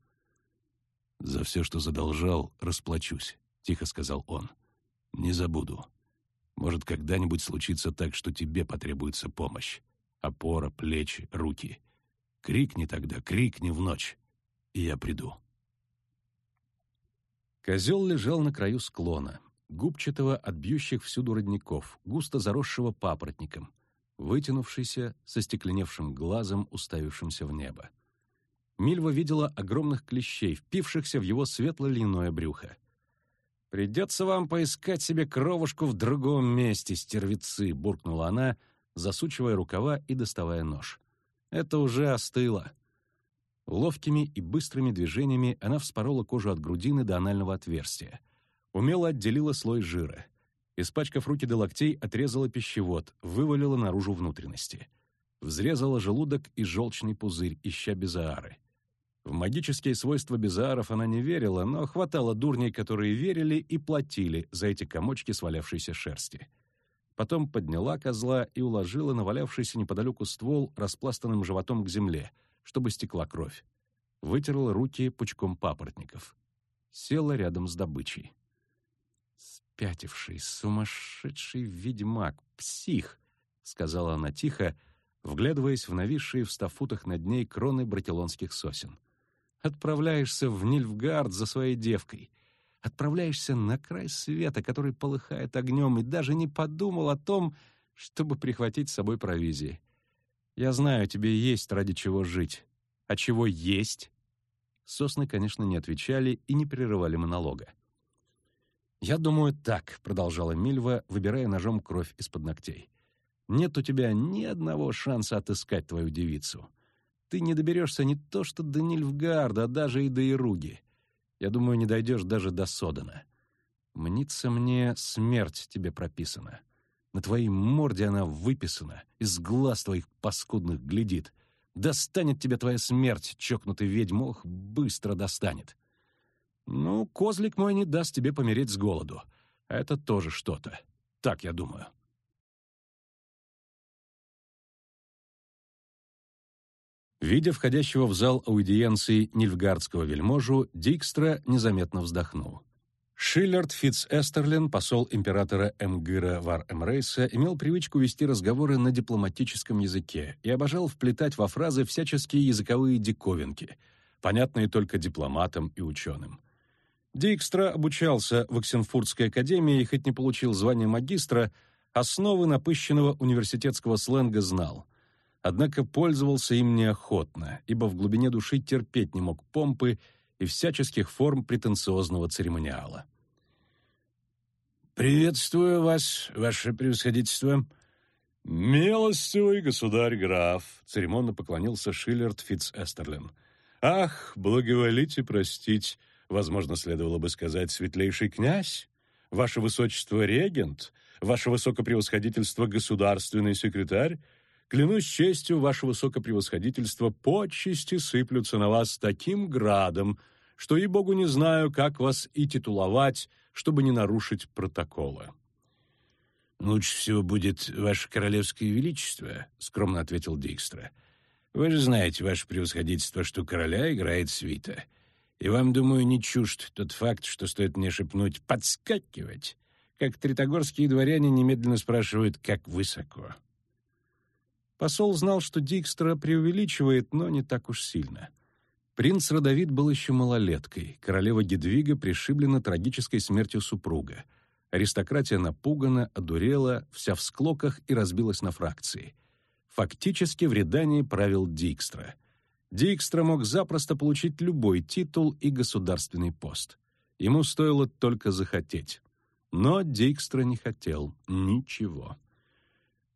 «За все, что задолжал, расплачусь», — тихо сказал он. «Не забуду. Может, когда-нибудь случится так, что тебе потребуется помощь. Опора, плечи, руки. Крикни тогда, крикни в ночь, и я приду». Козел лежал на краю склона, губчатого от бьющих всюду родников, густо заросшего папоротником, вытянувшийся, со стекленевшим глазом, уставившимся в небо. Мильва видела огромных клещей, впившихся в его светло-льняное брюхо. «Придется вам поискать себе кровушку в другом месте, стервецы», — буркнула она, засучивая рукава и доставая нож. «Это уже остыло». Ловкими и быстрыми движениями она вспорола кожу от грудины до анального отверстия. Умело отделила слой жира. Испачкав руки до локтей, отрезала пищевод, вывалила наружу внутренности. Взрезала желудок и желчный пузырь, ища безаары. В магические свойства безааров она не верила, но хватало дурней, которые верили и платили за эти комочки свалявшейся шерсти. Потом подняла козла и уложила на валявшийся неподалеку ствол распластанным животом к земле, чтобы стекла кровь. Вытерла руки пучком папоротников. Села рядом с добычей. «Спятивший, сумасшедший ведьмак, псих!» — сказала она тихо, вглядываясь в нависшие в ста футах над ней кроны братилонских сосен. — Отправляешься в Нильфгард за своей девкой. Отправляешься на край света, который полыхает огнем, и даже не подумал о том, чтобы прихватить с собой провизии. Я знаю, тебе есть ради чего жить. А чего есть? Сосны, конечно, не отвечали и не прерывали монолога. «Я думаю, так», — продолжала Мильва, выбирая ножом кровь из-под ногтей. «Нет у тебя ни одного шанса отыскать твою девицу ты не доберешься не то что до Нильфгарда, а даже и до Ируги. Я думаю, не дойдешь даже до Содана. Мнится мне, смерть тебе прописана. На твоей морде она выписана, из глаз твоих паскудных глядит. Достанет тебе твоя смерть, чокнутый ведьм, ох, быстро достанет. Ну, козлик мой не даст тебе помереть с голоду. Это тоже что-то. Так я думаю. Видя входящего в зал аудиенции нильфгардского вельможу, Дикстра незаметно вздохнул. Шиллард Фитц Эстерлин, посол императора Эмгыра Вар Эмрейса, имел привычку вести разговоры на дипломатическом языке и обожал вплетать во фразы всяческие языковые диковинки, понятные только дипломатам и ученым. Дикстра обучался в Оксенфурдской академии и хоть не получил звание магистра, основы напыщенного университетского сленга знал — однако пользовался им неохотно, ибо в глубине души терпеть не мог помпы и всяческих форм претенциозного церемониала. «Приветствую вас, ваше превосходительство!» «Милостивый государь-граф!» — церемонно поклонился Шиллерд Фитц-Эстерлин. «Ах, благоволите простить, возможно, следовало бы сказать, светлейший князь, ваше высочество регент, ваше высокопревосходительство государственный секретарь, Клянусь честью, ваше высокопревосходительство, почести сыплются на вас таким градом, что, и богу не знаю, как вас и титуловать, чтобы не нарушить протокола». «Лучше всего будет ваше королевское величество», — скромно ответил Дикстра. «Вы же знаете, ваше превосходительство, что короля играет свита. И вам, думаю, не чужд тот факт, что стоит мне шепнуть «подскакивать», как тритогорские дворяне немедленно спрашивают «как высоко». Посол знал, что Дикстра преувеличивает, но не так уж сильно. Принц Родовид был еще малолеткой, королева Гедвига пришиблена трагической смертью супруга. Аристократия напугана, одурела, вся в склоках и разбилась на фракции. Фактически в Редании правил Дикстра. Дикстра мог запросто получить любой титул и государственный пост. Ему стоило только захотеть. Но Дикстра не хотел ничего.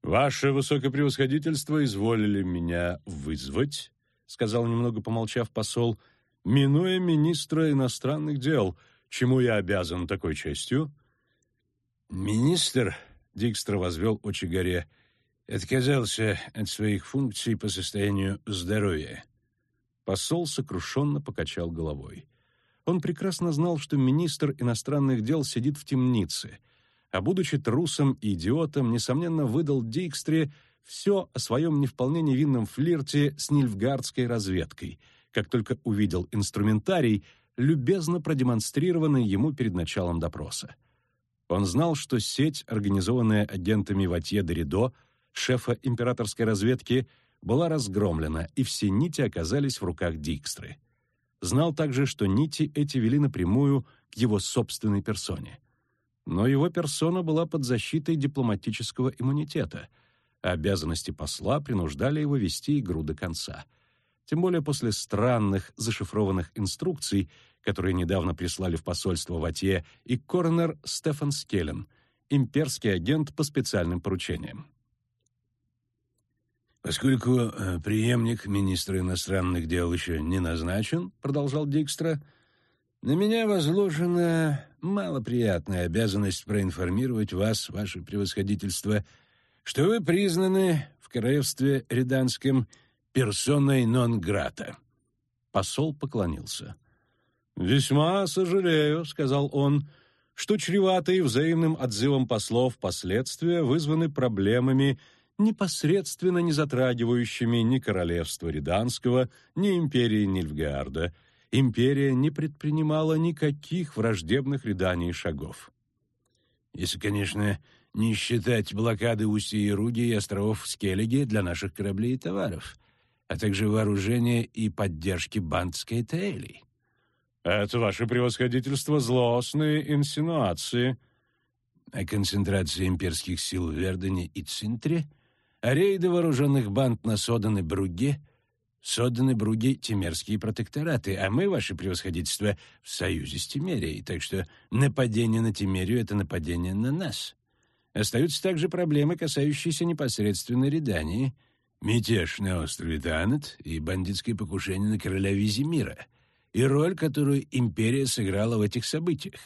«Ваше высокопревосходительство изволили меня вызвать», — сказал немного помолчав посол, «минуя министра иностранных дел, чему я обязан такой честью». «Министр», — Дикстра возвел очи горе, отказался от своих функций по состоянию здоровья. Посол сокрушенно покачал головой. Он прекрасно знал, что министр иностранных дел сидит в темнице, а, будучи трусом и идиотом, несомненно, выдал Дикстре все о своем не вполне невинном флирте с нильфгардской разведкой, как только увидел инструментарий, любезно продемонстрированный ему перед началом допроса. Он знал, что сеть, организованная агентами Ватье Доридо, шефа императорской разведки, была разгромлена, и все нити оказались в руках Дикстры. Знал также, что нити эти вели напрямую к его собственной персоне. Но его персона была под защитой дипломатического иммунитета, а обязанности посла принуждали его вести игру до конца. Тем более после странных зашифрованных инструкций, которые недавно прислали в посольство Ватье и коронер Стефан Скеллен, имперский агент по специальным поручениям. «Поскольку э, преемник министра иностранных дел еще не назначен, — продолжал Дикстра, — на меня возложена малоприятная обязанность проинформировать вас, ваше превосходительство, что вы признаны в королевстве Реданском персоной нон-грата». Посол поклонился. «Весьма сожалею», — сказал он, — «что чреватые взаимным отзывом послов последствия вызваны проблемами, — непосредственно не затрагивающими ни королевства Риданского, ни империи Нильфгаарда. Империя не предпринимала никаких враждебных реданий шагов. Если, конечно, не считать блокады устья Ируги и островов Скеллиги для наших кораблей и товаров, а также вооружения и поддержки бандской Таэли. Это ваше превосходительство злостные инсинуации. О концентрации имперских сил в Вердене и Цинтре рейды вооруженных банд на Соданы Бруге, Соданы Бруге — темерские протектораты, а мы, ваше превосходительство, в союзе с Тимерией, так что нападение на Тимерию — это нападение на нас. Остаются также проблемы, касающиеся непосредственно Редании, мятеж на острове Танет и бандитское покушение на короля Визимира, и роль, которую империя сыграла в этих событиях.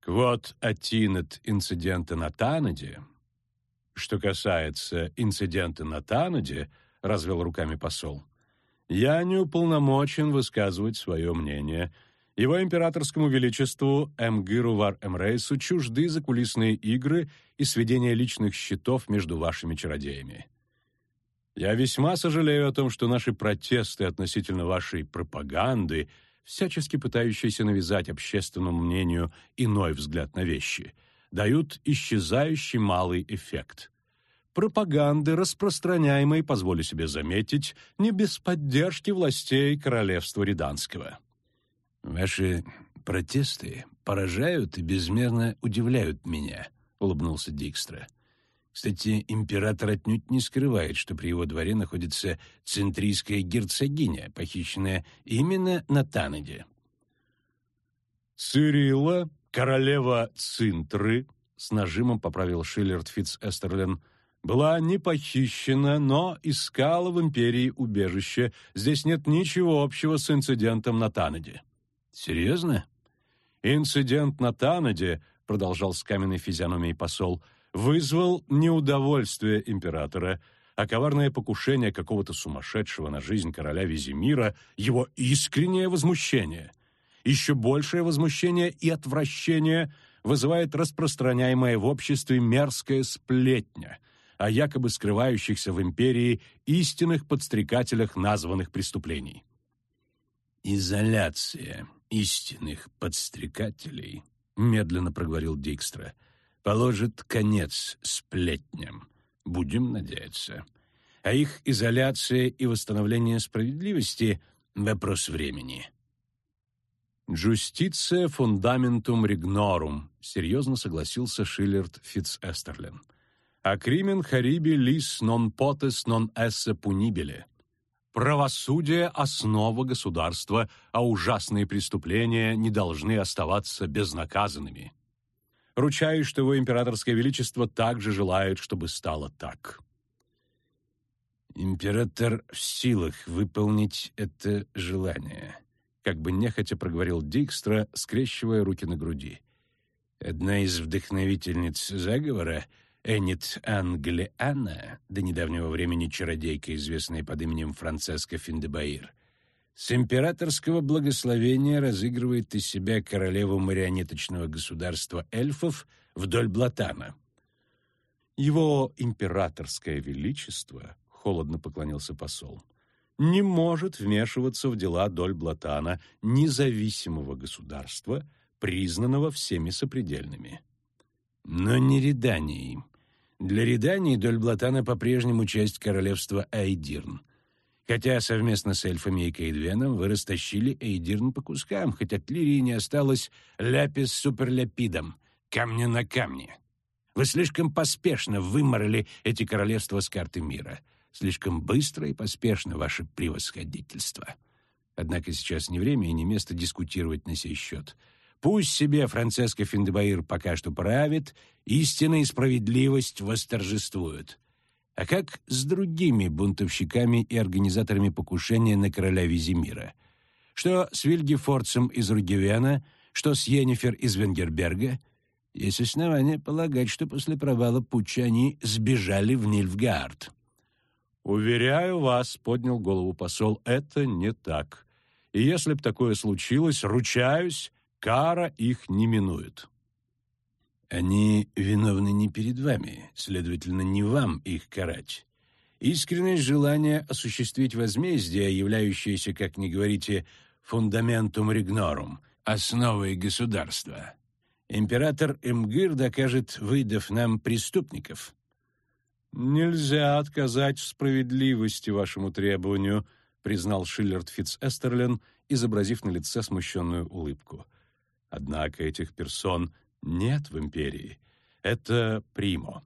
Квот Атинет инцидента на Танаде что касается инцидента на Танаде, развел руками посол, я не уполномочен высказывать свое мнение. Его императорскому величеству Эмгиру Вар Эмрейсу чужды закулисные игры и сведение личных счетов между вашими чародеями. Я весьма сожалею о том, что наши протесты относительно вашей пропаганды, всячески пытающиеся навязать общественному мнению иной взгляд на вещи — дают исчезающий малый эффект. Пропаганды, распространяемой, позволю себе заметить, не без поддержки властей королевства Риданского. «Ваши протесты поражают и безмерно удивляют меня», — улыбнулся Дикстра. «Кстати, император отнюдь не скрывает, что при его дворе находится центрийская герцогиня, похищенная именно на Танаде». «Цирилла королева Цинтры, с нажимом поправил Шиллерд Фитц Эстерлен, была не похищена, но искала в империи убежище. Здесь нет ничего общего с инцидентом на Танаде. Серьезно? Инцидент на Танаде, продолжал с каменной физиономией посол, вызвал неудовольствие императора, а коварное покушение какого-то сумасшедшего на жизнь короля Визимира — его искреннее возмущение — еще большее возмущение и отвращение вызывает распространяемая в обществе мерзкая сплетня о якобы скрывающихся в империи истинных подстрекателях названных преступлений. «Изоляция истинных подстрекателей», — медленно проговорил Дикстра, — «положит конец сплетням. Будем надеяться. А их изоляция и восстановление справедливости — вопрос времени». «Justitia fundamentum rignorum», — серьезно согласился Шиллерд Фитцэстерлен. «А кримен хариби лис нон потес нон эссе пунибеле». Правосудие — основа государства, а ужасные преступления не должны оставаться безнаказанными. Ручаюсь, что его императорское величество также желает, чтобы стало так. Император в силах выполнить это желание, как бы нехотя проговорил Дикстра, скрещивая руки на груди. Одна из вдохновительниц заговора Эннет Англиана, до недавнего времени чародейка, известная под именем Францеска Финдебаир, с императорского благословения разыгрывает из себя королеву марионеточного государства эльфов вдоль Блатана. Его императорское величество, холодно поклонился посол, не может вмешиваться в дела доль Блатана, независимого государства, признанного всеми сопредельными. Но не Редании. Для Редании доль Блатана по-прежнему часть королевства Айдирн — Хотя совместно с эльфами и Кейдвеном вы растащили Эйдирн по кускам, хоть от Лирии не осталось ляпис суперляпидом, камня на камне. Вы слишком поспешно выморали эти королевства с карты мира. Слишком быстро и поспешно ваше превосходительство. Однако сейчас не время и не место дискутировать на сей счет. Пусть себе Франциско Финдебаир пока что правит, истина и справедливость восторжествуют. А как с другими бунтовщиками и организаторами покушения на короля Визимира? Что с Вильгефорцем из Ругевена, что с Йеннифер из Венгерберга? Есть основания полагать, что после провала путча они сбежали в Нильфгаард. «Уверяю вас», — поднял голову посол, — «это не так. И если б такое случилось, ручаюсь, кара их не минует». Они виновны не перед вами, следовательно, не вам их карать. Искреннее желание осуществить возмездие, являющееся, как ни говорите, фундаментум ригнорум, основой государства. Император Эмгир докажет, выдав нам преступников. «Нельзя отказать в справедливости вашему требованию», признал Шиллерд Фитцэстерлен, изобразив на лице смущенную улыбку. «Однако этих персон нет в империи. Это примо.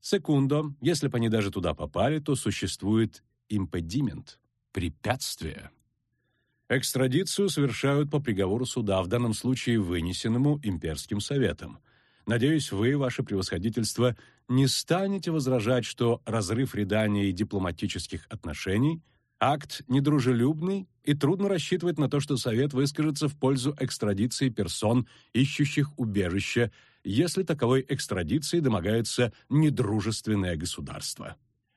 Секундо, если бы они даже туда попали, то существует импедимент, препятствие. Экстрадицию совершают по приговору суда, в данном случае вынесенному имперским советом. Надеюсь, вы, ваше превосходительство, не станете возражать, что разрыв рядания дипломатических отношений – акт недружелюбный, и трудно рассчитывать на то, что Совет выскажется в пользу экстрадиции персон, ищущих убежище, если таковой экстрадиции домогается недружественное государство.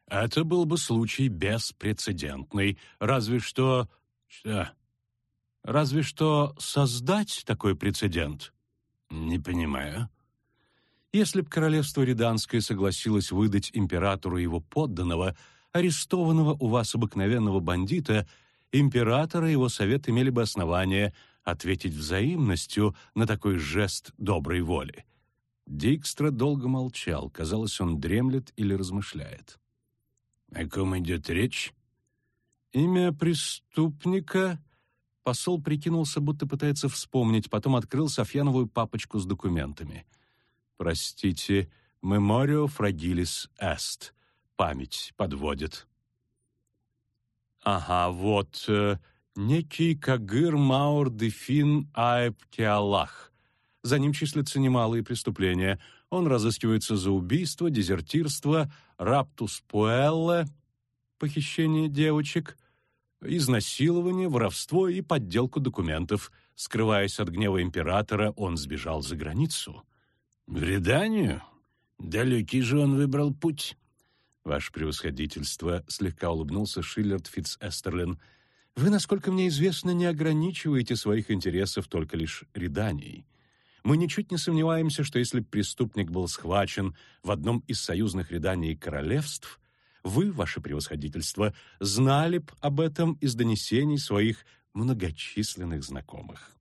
Это был бы случай беспрецедентный, разве что... Что? Разве что создать такой прецедент? Не понимаю. Если б королевство Риданское согласилось выдать императору его подданного — арестованного у вас обыкновенного бандита, император и его совет имели бы основание ответить взаимностью на такой жест доброй воли. Дикстра долго молчал, казалось, он дремлет или размышляет. «О ком идет речь?» «Имя преступника...» Посол прикинулся, будто пытается вспомнить, потом открыл Софьяновую папочку с документами. «Простите, «Меморио фрагилис эст», память подводит. Ага, вот э, некий Кагыр Маур Дефин Аэб Теалах. За ним числятся немалые преступления. Он разыскивается за убийство, дезертирство, раптус пуэлле, похищение девочек, изнасилование, воровство и подделку документов. Скрываясь от гнева императора, он сбежал за границу. В Реданию? Далекий же он выбрал путь. «Ваше превосходительство», — слегка улыбнулся Шиллерд Фитцэстерлин, «вы, насколько мне известно, не ограничиваете своих интересов только лишь реданией. Мы ничуть не сомневаемся, что если преступник был схвачен в одном из союзных реданий королевств, вы, ваше превосходительство, знали б об этом из донесений своих многочисленных знакомых».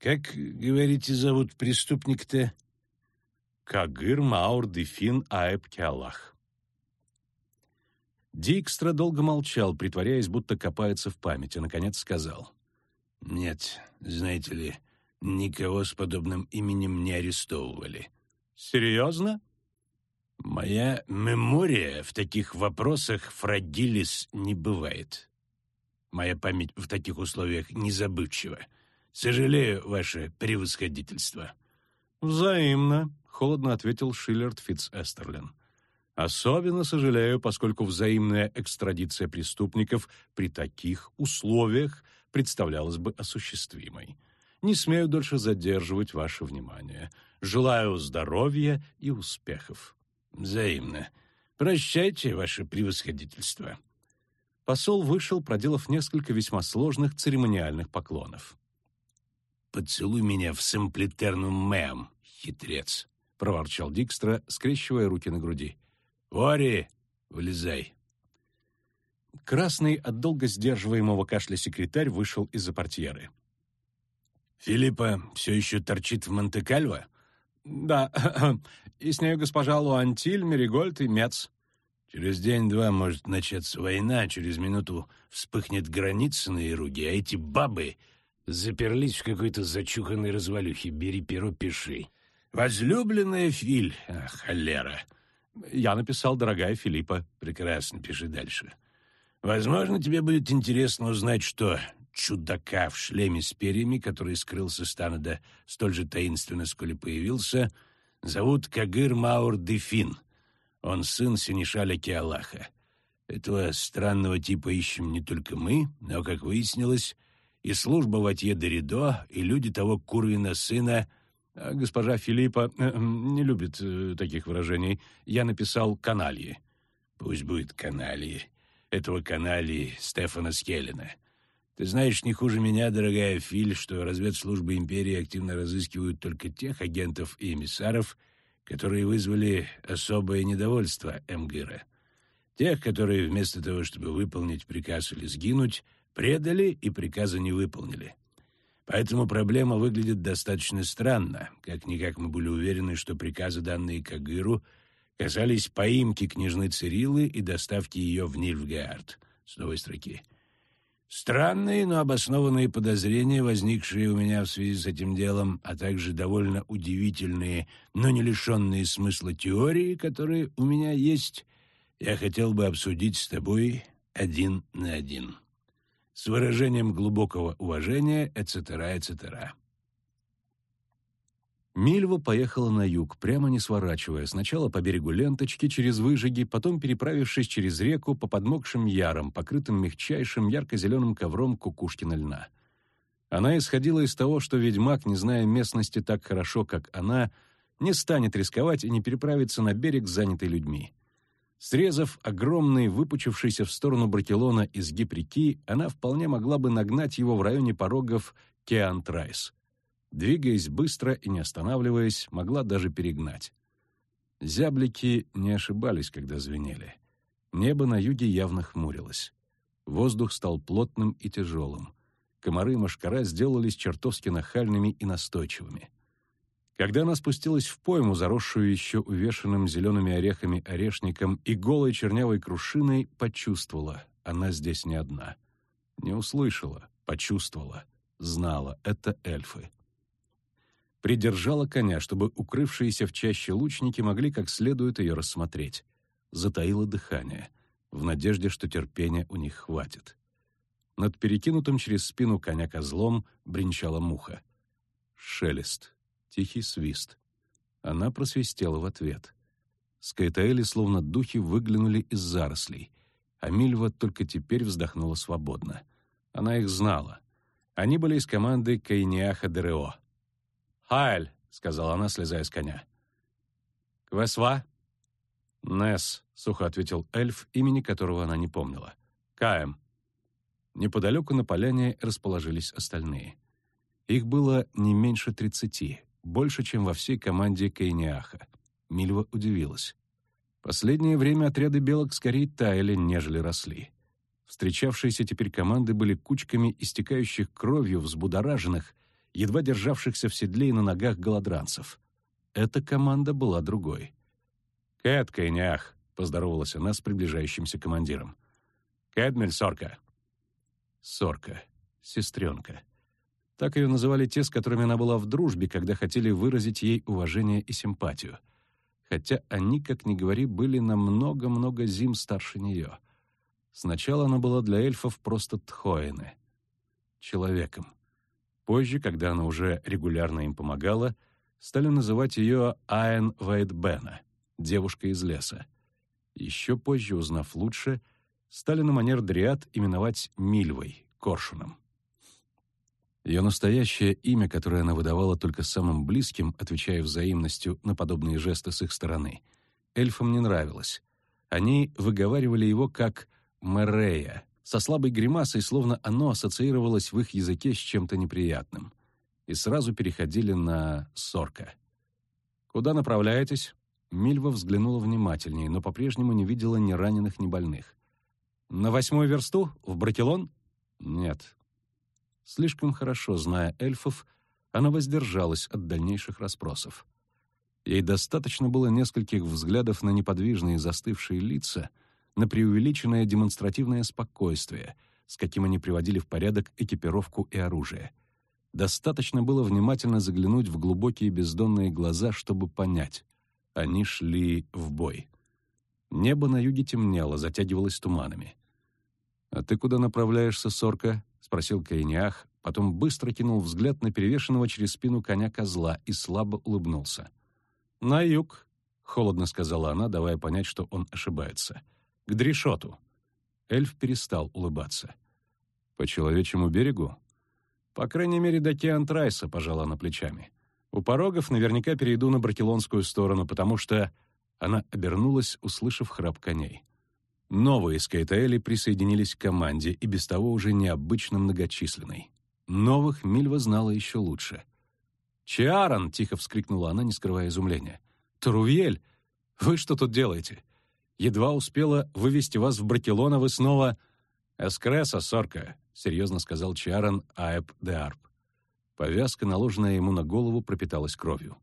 «Как, говорите, зовут преступник-то?» «Кагыр Маур Дефин Аэб Киалах». Дикстра долго молчал, притворяясь, будто копается в памяти, наконец сказал. «Нет, знаете ли, никого с подобным именем не арестовывали». «Серьезно?» «Моя мемория в таких вопросах фрагилис не бывает. Моя память в таких условиях незабывчива. Сожалею, ваше превосходительство». «Взаимно», — холодно ответил Шиллерд Фитц-Эстерлин. Особенно сожалею, поскольку взаимная экстрадиция преступников при таких условиях представлялась бы осуществимой. Не смею дольше задерживать ваше внимание. Желаю здоровья и успехов. Взаимно. Прощайте, ваше превосходительство. Посол вышел, проделав несколько весьма сложных церемониальных поклонов. «Поцелуй меня в сэмплитернум мэм, хитрец», — проворчал Дикстра, скрещивая руки на груди. «Ори, вылезай». Красный от долго сдерживаемого кашля секретарь вышел из-за портьеры. «Филиппа все еще торчит в Монте-Кальво?» «Да, и с нею госпожа Луантиль, Меригольд и Мец». «Через день-два может начаться война, через минуту вспыхнет граница на Ируге, а эти бабы заперлись в какой-то зачуханной развалюхе. Бери перо, пиши». «Возлюбленная Филь, ах, холера!» «Я написал, дорогая Филиппа». «Прекрасно, пиши дальше». «Возможно, тебе будет интересно узнать, что чудака в шлеме с перьями, который скрылся с Танада столь же таинственно, сколь и появился, зовут Кагыр Маур Дефин. Он сын Синишаля Киалаха. Этого странного типа ищем не только мы, но, как выяснилось, и служба Ватье Доридо, и люди того Курвина сына а Госпожа Филиппа э, не любит э, таких выражений. Я написал «канальи». Пусть будет «канальи». Этого канальи Стефана Скеллина. Ты знаешь не хуже меня, дорогая Филь, что разведслужбы империи активно разыскивают только тех агентов и эмиссаров, которые вызвали особое недовольство МГИРа. Тех, которые вместо того, чтобы выполнить приказ или сгинуть, предали и приказа не выполнили. Поэтому проблема выглядит достаточно странно. Как-никак мы были уверены, что приказы, данные Кагыру, касались поимки княжны Цирилы и доставки ее в Нильфгаард. С новой строки. Странные, но обоснованные подозрения, возникшие у меня в связи с этим делом, а также довольно удивительные, но не лишенные смысла теории, которые у меня есть, я хотел бы обсудить с тобой один на один с выражением глубокого уважения, etc., etc. Мильва поехала на юг, прямо не сворачивая, сначала по берегу ленточки через выжиги, потом переправившись через реку по подмокшим ярам, покрытым мягчайшим ярко-зеленым ковром кукушкина льна. Она исходила из того, что ведьмак, не зная местности так хорошо, как она, не станет рисковать и не переправиться на берег, занятый людьми. Срезав огромный, выпучившийся в сторону Бракелона изгиб реки, она вполне могла бы нагнать его в районе порогов Кеантрайс. Двигаясь быстро и не останавливаясь, могла даже перегнать. Зяблики не ошибались, когда звенели. Небо на юге явно хмурилось. Воздух стал плотным и тяжелым. Комары и мошкара сделались чертовски нахальными и настойчивыми. Когда она спустилась в пойму, заросшую еще увешанным зелеными орехами орешником и голой чернявой крушиной, почувствовала, она здесь не одна. Не услышала, почувствовала, знала — это эльфы. Придержала коня, чтобы укрывшиеся в чаще лучники могли как следует ее рассмотреть. Затаила дыхание, в надежде, что терпения у них хватит. Над перекинутым через спину коня козлом бренчала муха. Шелест — Тихий свист. Она просвистела в ответ. Скайтаэли, словно духи, выглянули из зарослей, а Мильва только теперь вздохнула свободно. Она их знала. Они были из команды Кайниаха Дерео. «Хайль!» — сказала она, слезая с коня. «Квесва?» «Несс», — сухо ответил эльф, имени которого она не помнила. «Каем». Неподалеку на поляне расположились остальные. Их было не меньше тридцати, больше, чем во всей команде Кейниаха. Мильва удивилась. Последнее время отряды белок скорее таяли, нежели росли. Встречавшиеся теперь команды были кучками истекающих кровью, взбудораженных, едва державшихся в седле и на ногах голодранцев. Эта команда была другой. «Кэт, Кейниах!» — поздоровалась она с приближающимся командиром. «Кэдмель Сорка!» «Сорка. Сестренка». Так ее называли те, с которыми она была в дружбе, когда хотели выразить ей уважение и симпатию. Хотя они, как ни говори, были на много-много зим старше нее. Сначала она была для эльфов просто Тхоэне, человеком. Позже, когда она уже регулярно им помогала, стали называть ее Айн Вайтбена, девушка из леса. Еще позже, узнав лучше, стали на манер дриад именовать Мильвой, коршуном. Ее настоящее имя, которое она выдавала только самым близким, отвечая взаимностью на подобные жесты с их стороны, эльфам не нравилось. Они выговаривали его как «Мерея», со слабой гримасой, словно оно ассоциировалось в их языке с чем-то неприятным. И сразу переходили на «Сорка». «Куда направляетесь?» Мильва взглянула внимательнее, но по-прежнему не видела ни раненых, ни больных. «На восьмую версту? В Бракелон?» «Нет». Слишком хорошо зная эльфов, она воздержалась от дальнейших расспросов. Ей достаточно было нескольких взглядов на неподвижные застывшие лица, на преувеличенное демонстративное спокойствие, с каким они приводили в порядок экипировку и оружие. Достаточно было внимательно заглянуть в глубокие бездонные глаза, чтобы понять. Они шли в бой. Небо на юге темнело, затягивалось туманами. «А ты куда направляешься, Сорка?» — спросил Каиниах, потом быстро кинул взгляд на перевешенного через спину коня козла и слабо улыбнулся. «На юг», — холодно сказала она, давая понять, что он ошибается. «К Дрешоту». Эльф перестал улыбаться. «По человечьему берегу?» «По крайней мере, до Киантрайса», — пожала она плечами. «У порогов наверняка перейду на Бракелонскую сторону, потому что...» Она обернулась, услышав храп коней. Новые скайтаэли присоединились к команде, и без того уже необычно многочисленной. Новых Мильва знала еще лучше — «Чиаран!» — тихо вскрикнула она, не скрывая изумления. «Тарувьель! Вы что тут делаете? Едва успела вывести вас в Бракелон, а вы снова...» «Эскресса, сорка!» — серьезно сказал Чиаран Аэб де Арп. Повязка, наложенная ему на голову, пропиталась кровью.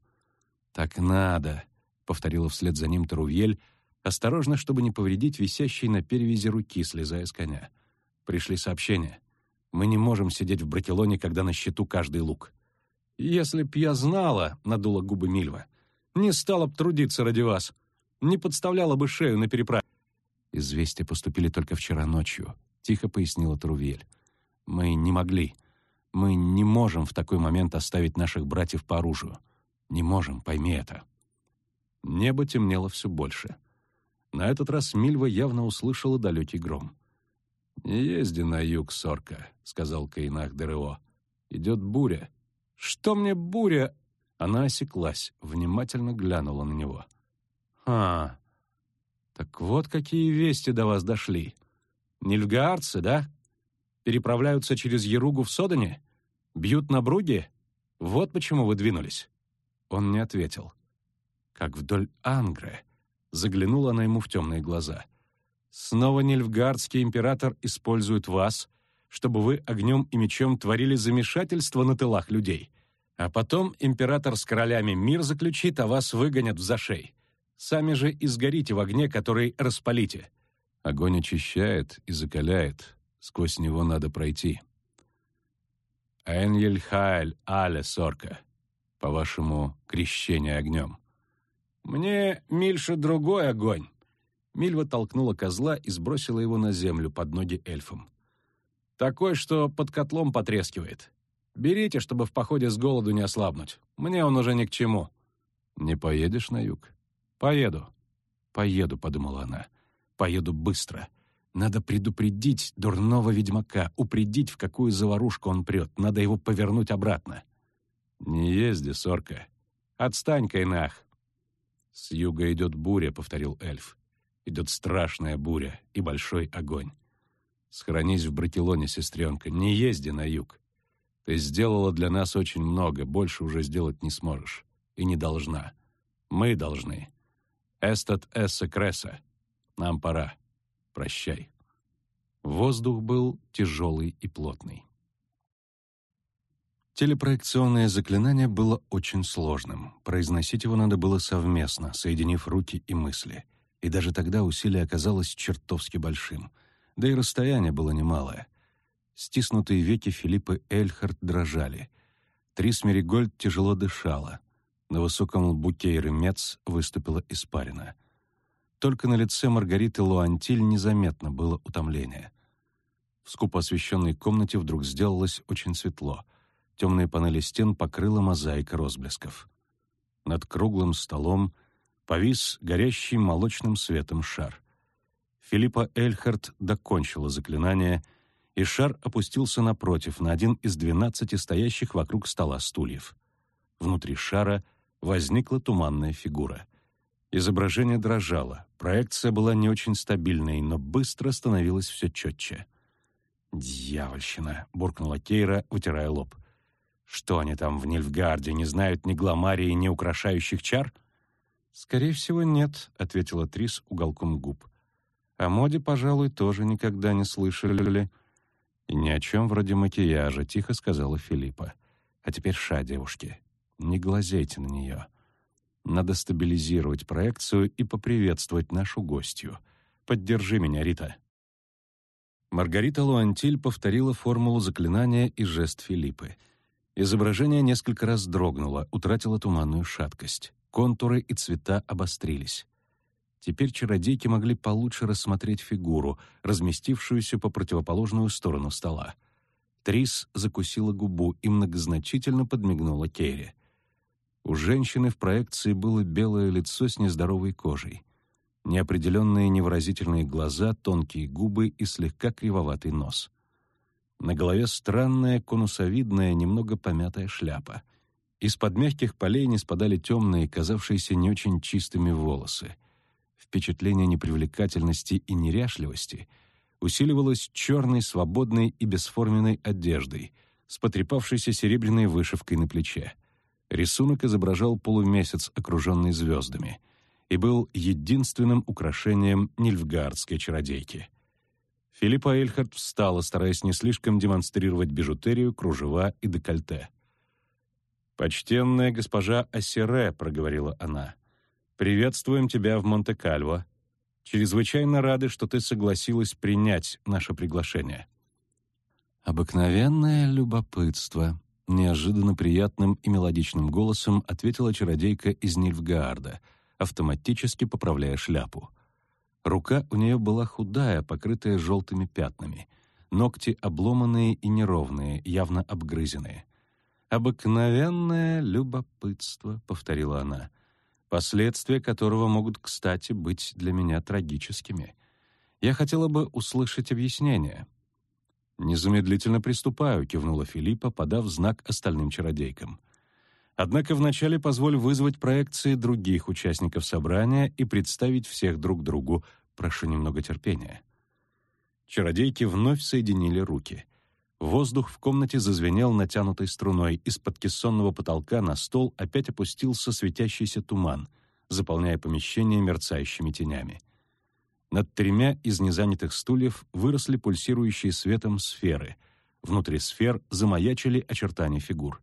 «Так надо!» — повторила вслед за ним Тарувьель, осторожно, чтобы не повредить висящей на перевязи руки, слезая с коня. Пришли сообщения. «Мы не можем сидеть в Бракелоне, когда на счету каждый лук». «Если б я знала», — надула губы Мильва, — «не стала б трудиться ради вас, не подставляла бы шею на переправе». «Известия поступили только вчера ночью», — тихо пояснила Трувель. «Мы не могли. Мы не можем в такой момент оставить наших братьев по оружию. Не можем, пойми это». Небо темнело все больше. На этот раз Мильва явно услышала далекий гром. «Не езди на юг, Сорка», — сказал Каинах Дерео. «Идет буря. «Что мне буря?» Она осеклась, внимательно глянула на него. «А, так вот какие вести до вас дошли. Нильфгаарцы, да? Переправляются через Еругу в Содане? Бьют на Бруге? Вот почему вы двинулись». Он не ответил. Как вдоль Ангры. Заглянула она ему в темные глаза. «Снова Нильфгардский император использует вас, чтобы вы огнем и мечом творили замешательство на тылах людей. А потом император с королями мир заключит, а вас выгонят в зашей. Сами же изгорите в огне, который распалите. Огонь очищает и закаляет. Сквозь него надо пройти. Эньель Хайль Але Сорка. По-вашему, крещение огнем. Мне, Мильша, другой огонь. Мильва толкнула козла и сбросила его на землю под ноги эльфам. Такой, что под котлом потрескивает. Берите, чтобы в походе с голоду не ослабнуть. Мне он уже ни к чему». «Не поедешь на юг?» «Поеду». «Поеду», — подумала она. «Поеду быстро. Надо предупредить дурного ведьмака, упредить, в какую заварушку он прет. Надо его повернуть обратно». «Не езди, сорка. Отстань, Кайнах». «С юга идет буря», — повторил эльф. «Идет страшная буря и большой огонь. Схоронись в Бракелоне, сестренка, не езди на юг. Ты сделала для нас очень много, больше уже сделать не сможешь. И не должна. Мы должны. Эстат эссе креса. Нам пора. Прощай. Воздух был тяжелый и плотный. Телепроекционное заклинание было очень сложным. Произносить его надо было совместно, соединив руки и мысли. И даже тогда усилие оказалось чертовски большим — да и расстояние было немалое. Стиснутые веки Филиппа Эльхард дрожали. Трис Меригольд тяжело дышала. На высоком лбу Кейры Мец выступила испарина. Только на лице Маргариты Луантиль незаметно было утомление. В скупо освещенной комнате вдруг сделалось очень светло. Темные панели стен покрыла мозаика розблесков. Над круглым столом повис горящий молочным светом шар. Филиппа Эльхард докончила заклинание, и шар опустился напротив, на один из двенадцати стоящих вокруг стола стульев. Внутри шара возникла туманная фигура. Изображение дрожало. Проекция была не очень стабильной, но быстро становилась все четче. «Дьявольщина!» — буркнула Кейра, вытирая лоб. «Что они там в Нильфгарде, не знают ни гламарии, ни украшающих чар?» «Скорее всего, нет», — ответила Трис уголком губ. «О моде, пожалуй, тоже никогда не слышали». «И ни о чем вроде макияжа», — тихо сказала Филиппа. «А теперь ша, девушки. Не глазейте на нее. Надо стабилизировать проекцию и поприветствовать нашу гостью. Поддержи меня, Рита». Маргарита Луантиль повторила формулу заклинания и жест Филиппы. Изображение несколько раз дрогнуло, утратило туманную шаткость. Контуры и цвета обострились. Теперь чародейки могли получше рассмотреть фигуру, разместившуюся по противоположную сторону стола. Трис закусила губу и многозначительно подмигнула Керри. У женщины в проекции было белое лицо с нездоровой кожей. Неопределенные невыразительные глаза, тонкие губы и слегка кривоватый нос. На голове странная, конусовидная, немного помятая шляпа. Из-под мягких полей не спадали темные, казавшиеся не очень чистыми волосы. Впечатление непривлекательности и неряшливости усиливалось черной, свободной и бесформенной одеждой, с потрепавшейся серебряной вышивкой на плече. Рисунок изображал полумесяц, окруженный звездами — и был единственным украшением нильфгардской чародейки. Филиппа Эльхард встала, стараясь не слишком демонстрировать бижутерию, кружева и декольте. «Почтенная госпожа Ассере», — проговорила она, — «приветствуем тебя в Монте-Кальво. Чрезвычайно рады, что ты согласилась принять наше приглашение». «Обыкновенное любопытство», — неожиданно приятным и мелодичным голосом ответила чародейка из Нильфгаарда — автоматически поправляя шляпу. Рука у нее была худая, покрытая желтыми пятнами. Ногти обломанные и неровные, явно обгрызенные. «Обыкновенное любопытство», — повторила она, «последствия которого могут, кстати, быть для меня трагическими. Я хотела бы услышать объяснение». «Незамедлительно приступаю», — кивнула Филиппа, подав знак остальным чародейкам. Однако вначале позволь вызвать проекции других участников собрания и представить всех друг другу. Прошу немного терпения». Чародейки вновь соединили руки. Воздух в комнате зазвенел натянутой струной. Из-под кессонного потолка на стол опять опустился светящийся туман, заполняя помещение мерцающими тенями. Над тремя из незанятых стульев выросли пульсирующие светом сферы. Внутри сфер замаячили очертания фигур.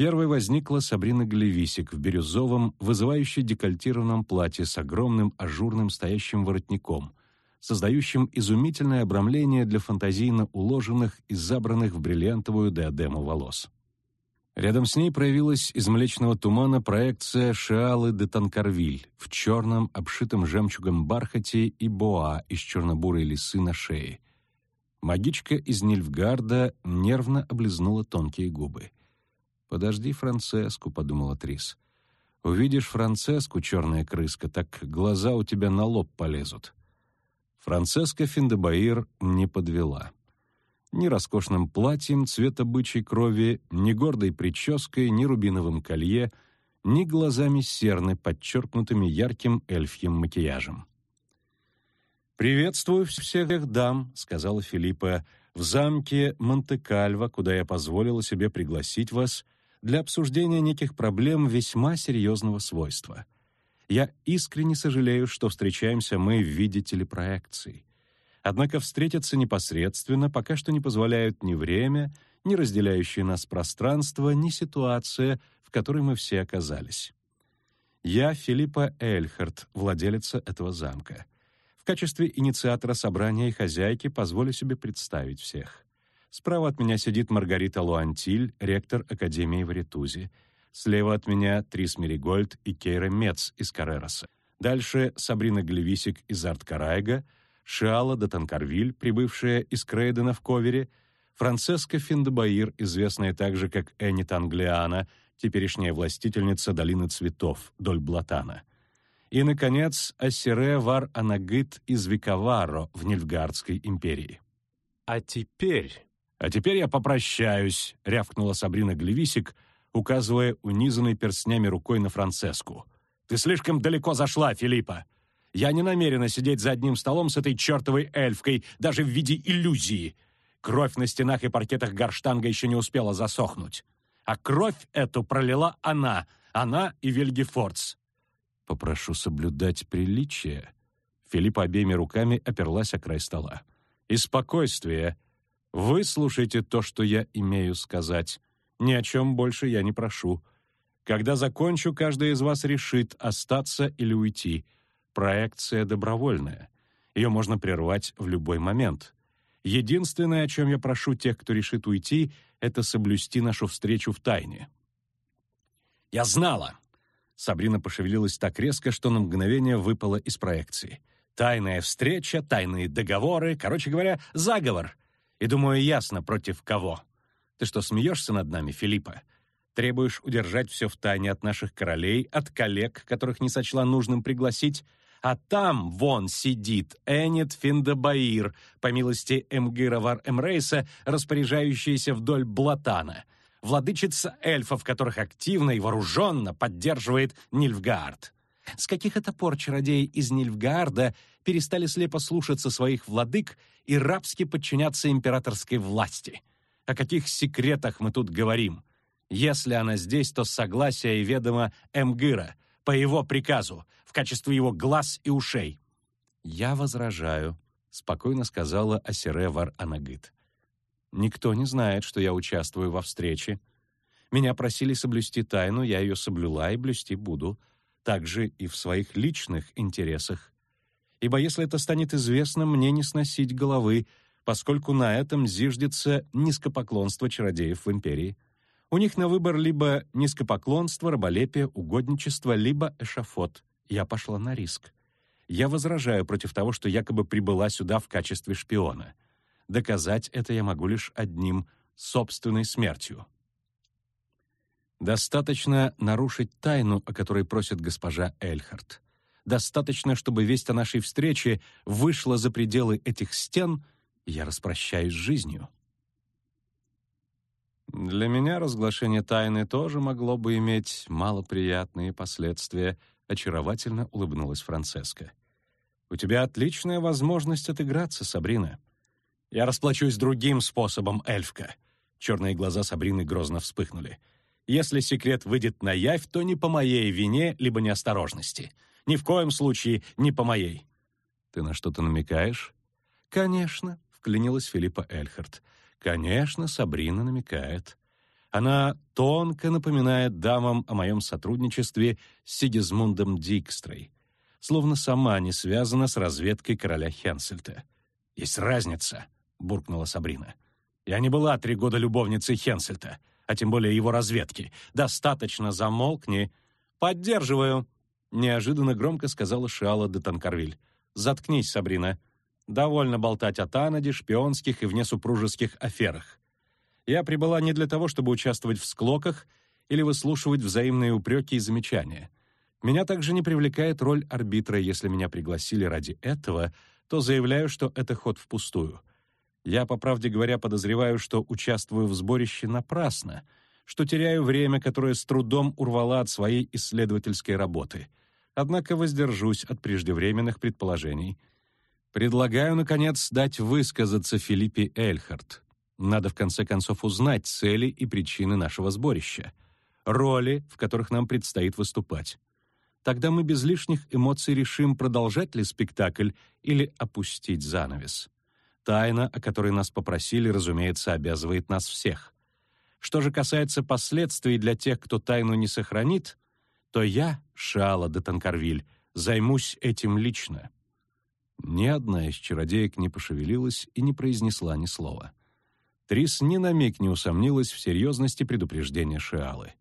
Первой возникла Сабрина Глевисик в бирюзовом, вызывающе декольтированном платье с огромным ажурным стоящим воротником, создающим изумительное обрамление для фантазийно уложенных и забранных в бриллиантовую диадему волос. Рядом с ней проявилась из млечного тумана проекция Шиалы де Танкарвиль в черном, обшитом жемчугом бархате и боа из чернобурой лисы на шее. Магичка из Нильфгарда нервно облизнула тонкие губы. «Подожди Францеску», — подумала Трис. «Увидишь Францеску, черная крыска, так глаза у тебя на лоб полезут». Францеска Финдебаир не подвела. Ни роскошным платьем цвета бычьей крови, ни гордой прической, ни рубиновым колье, ни глазами серны, подчеркнутыми ярким эльфьим макияжем. «Приветствую всех дам», — сказала Филиппа, — «в замке Монте-Кальво, куда я позволила себе пригласить вас — для обсуждения неких проблем весьма серьезного свойства. Я искренне сожалею, что встречаемся мы в виде телепроекций. Однако встретиться непосредственно пока что не позволяют ни время, ни разделяющее нас пространство, ни ситуация, в которой мы все оказались. Я Филиппа Эльхард, владелица этого замка. В качестве инициатора собрания и хозяйки позволю себе представить всех. Справа от меня сидит Маргарита Луантиль, ректор Академии в Ритузе. Слева от меня Трис Меригольд и Кейра Мец из Карероса. Дальше Сабрина Глевисик из Арт-Карайга, Шиала де Танкарвиль, прибывшая из Крейдена в Ковере, Францеска Финдебаир, известная также как Энни Танглиана, теперешняя властительница Долины Цветов, Дольблатана. И, наконец, Ассире Вар Анагит из Викаваро в Нильфгардской империи. «А теперь», «А теперь я попрощаюсь», — рявкнула Сабрина Глевисик, указывая унизанной перстнями рукой на Францеску. Ты слишком далеко зашла, Филиппа. Я не намерена сидеть за одним столом с этой чертовой эльфкой, даже в виде иллюзии. Кровь на стенах и паркетах Гарштанга еще не успела засохнуть. А кровь эту пролила она, она и Вильгефордс. Попрошу соблюдать приличие. Филиппа обеими руками оперлась о край стола. И спокойствие. Выслушайте то, что я имею сказать. Ни о чем больше я не прошу. Когда закончу, каждый из вас решит, остаться или уйти. Проекция добровольная. Ее можно прервать в любой момент. Единственное, о чем я прошу тех, кто решит уйти, это соблюсти нашу встречу в тайне. «Я знала!» Сабрина пошевелилась так резко, что на мгновение выпала из проекции. «Тайная встреча, тайные договоры, короче говоря, заговор. И, думаю, ясно, против кого. Ты что, смеешься над нами, Филиппа? Требуешь удержать все в тайне от наших королей, от коллег, которых не сочла нужным пригласить, а там вон сидит Энит Финдабаир, по милости Эмгира Вар Эмрейса, распоряжающаяся вдоль Блатана, владычица эльфов, которых активно и вооруженно поддерживает Нильфгаард. С каких это пор чародеи из Нильфгаарда перестали слепо слушаться своих владык и рабски подчиняться императорской власти? О каких секретах мы тут говорим? Если она здесь, то согласие и ведомо Эмгыра, по его приказу, в качестве его глаз и ушей. «Я возражаю», — спокойно сказала Асире Вар Анагыт. «Никто не знает, что я участвую во встрече. Меня просили соблюсти тайну, я ее соблюла и блюсти буду, также и в своих личных интересах. Ибо если это станет известно, мне не сносить головы, поскольку на этом зиждется низкопоклонство чародеев в империи. У них на выбор либо низкопоклонство, раболепие, угодничество, либо эшафот. Я пошла на риск. Я возражаю против того, что якобы прибыла сюда в качестве шпиона. Доказать это я могу лишь одним — собственной смертью. Достаточно нарушить тайну, о которой просит госпожа Эльхарт. Достаточно, чтобы весть о нашей встрече вышла за пределы этих стен, я распрощаюсь с жизнью. Для меня разглашение тайны тоже могло бы иметь малоприятные последствия — очаровательно улыбнулась Францеска. «У тебя отличная возможность отыграться, Сабрина. Я расплачусь другим способом, эльфка». Черные глаза Сабрины грозно вспыхнули. «Если секрет выйдет на явь, то не по моей вине, либо неосторожности. Ни в коем случае не по моей». «Ты на что-то намекаешь?» «Конечно», — вклинилась Филиппа Эльхарт. «Конечно, Сабрина намекает. Она тонко напоминает дамам о моем сотрудничестве с Сигизмундом Дикстрой, словно сама не связана с разведкой короля Хенсельта. «Есть разница», — буркнула Сабрина. «Я не была три года любовницей Хенсельта, а тем более его разведки. Достаточно замолкни. Поддерживаю», — неожиданно громко сказала Шиала де Танкарвиль. «Заткнись, Сабрина. Довольно болтать о Танаде, шпионских и внесупружеских аферах. Я прибыла не для того, чтобы участвовать в склоках или выслушивать взаимные упреки и замечания. Меня также не привлекает роль арбитра, если меня пригласили ради этого, то заявляю, что это ход впустую. Я, по правде говоря, подозреваю, что участвую в сборище напрасно, что теряю время, которое с трудом урвала от своей исследовательской работы. Однако воздержусь от преждевременных предположений. Предлагаю, наконец, дать высказаться Филиппе Эльхарт, надо в конце концов узнать цели и причины нашего сборища, роли, в которых нам предстоит выступать. Тогда мы без лишних эмоций решим, продолжать ли спектакль или опустить занавес. Тайна, о которой нас попросили, разумеется, обязывает нас всех. Что же касается последствий для тех, кто тайну не сохранит, то я, Шала де Танкарвиль, займусь этим лично. Ни одна из чародеек не пошевелилась и не произнесла ни слова. Трис ни на миг не усомнилась в серьезности предупреждения Шиалы.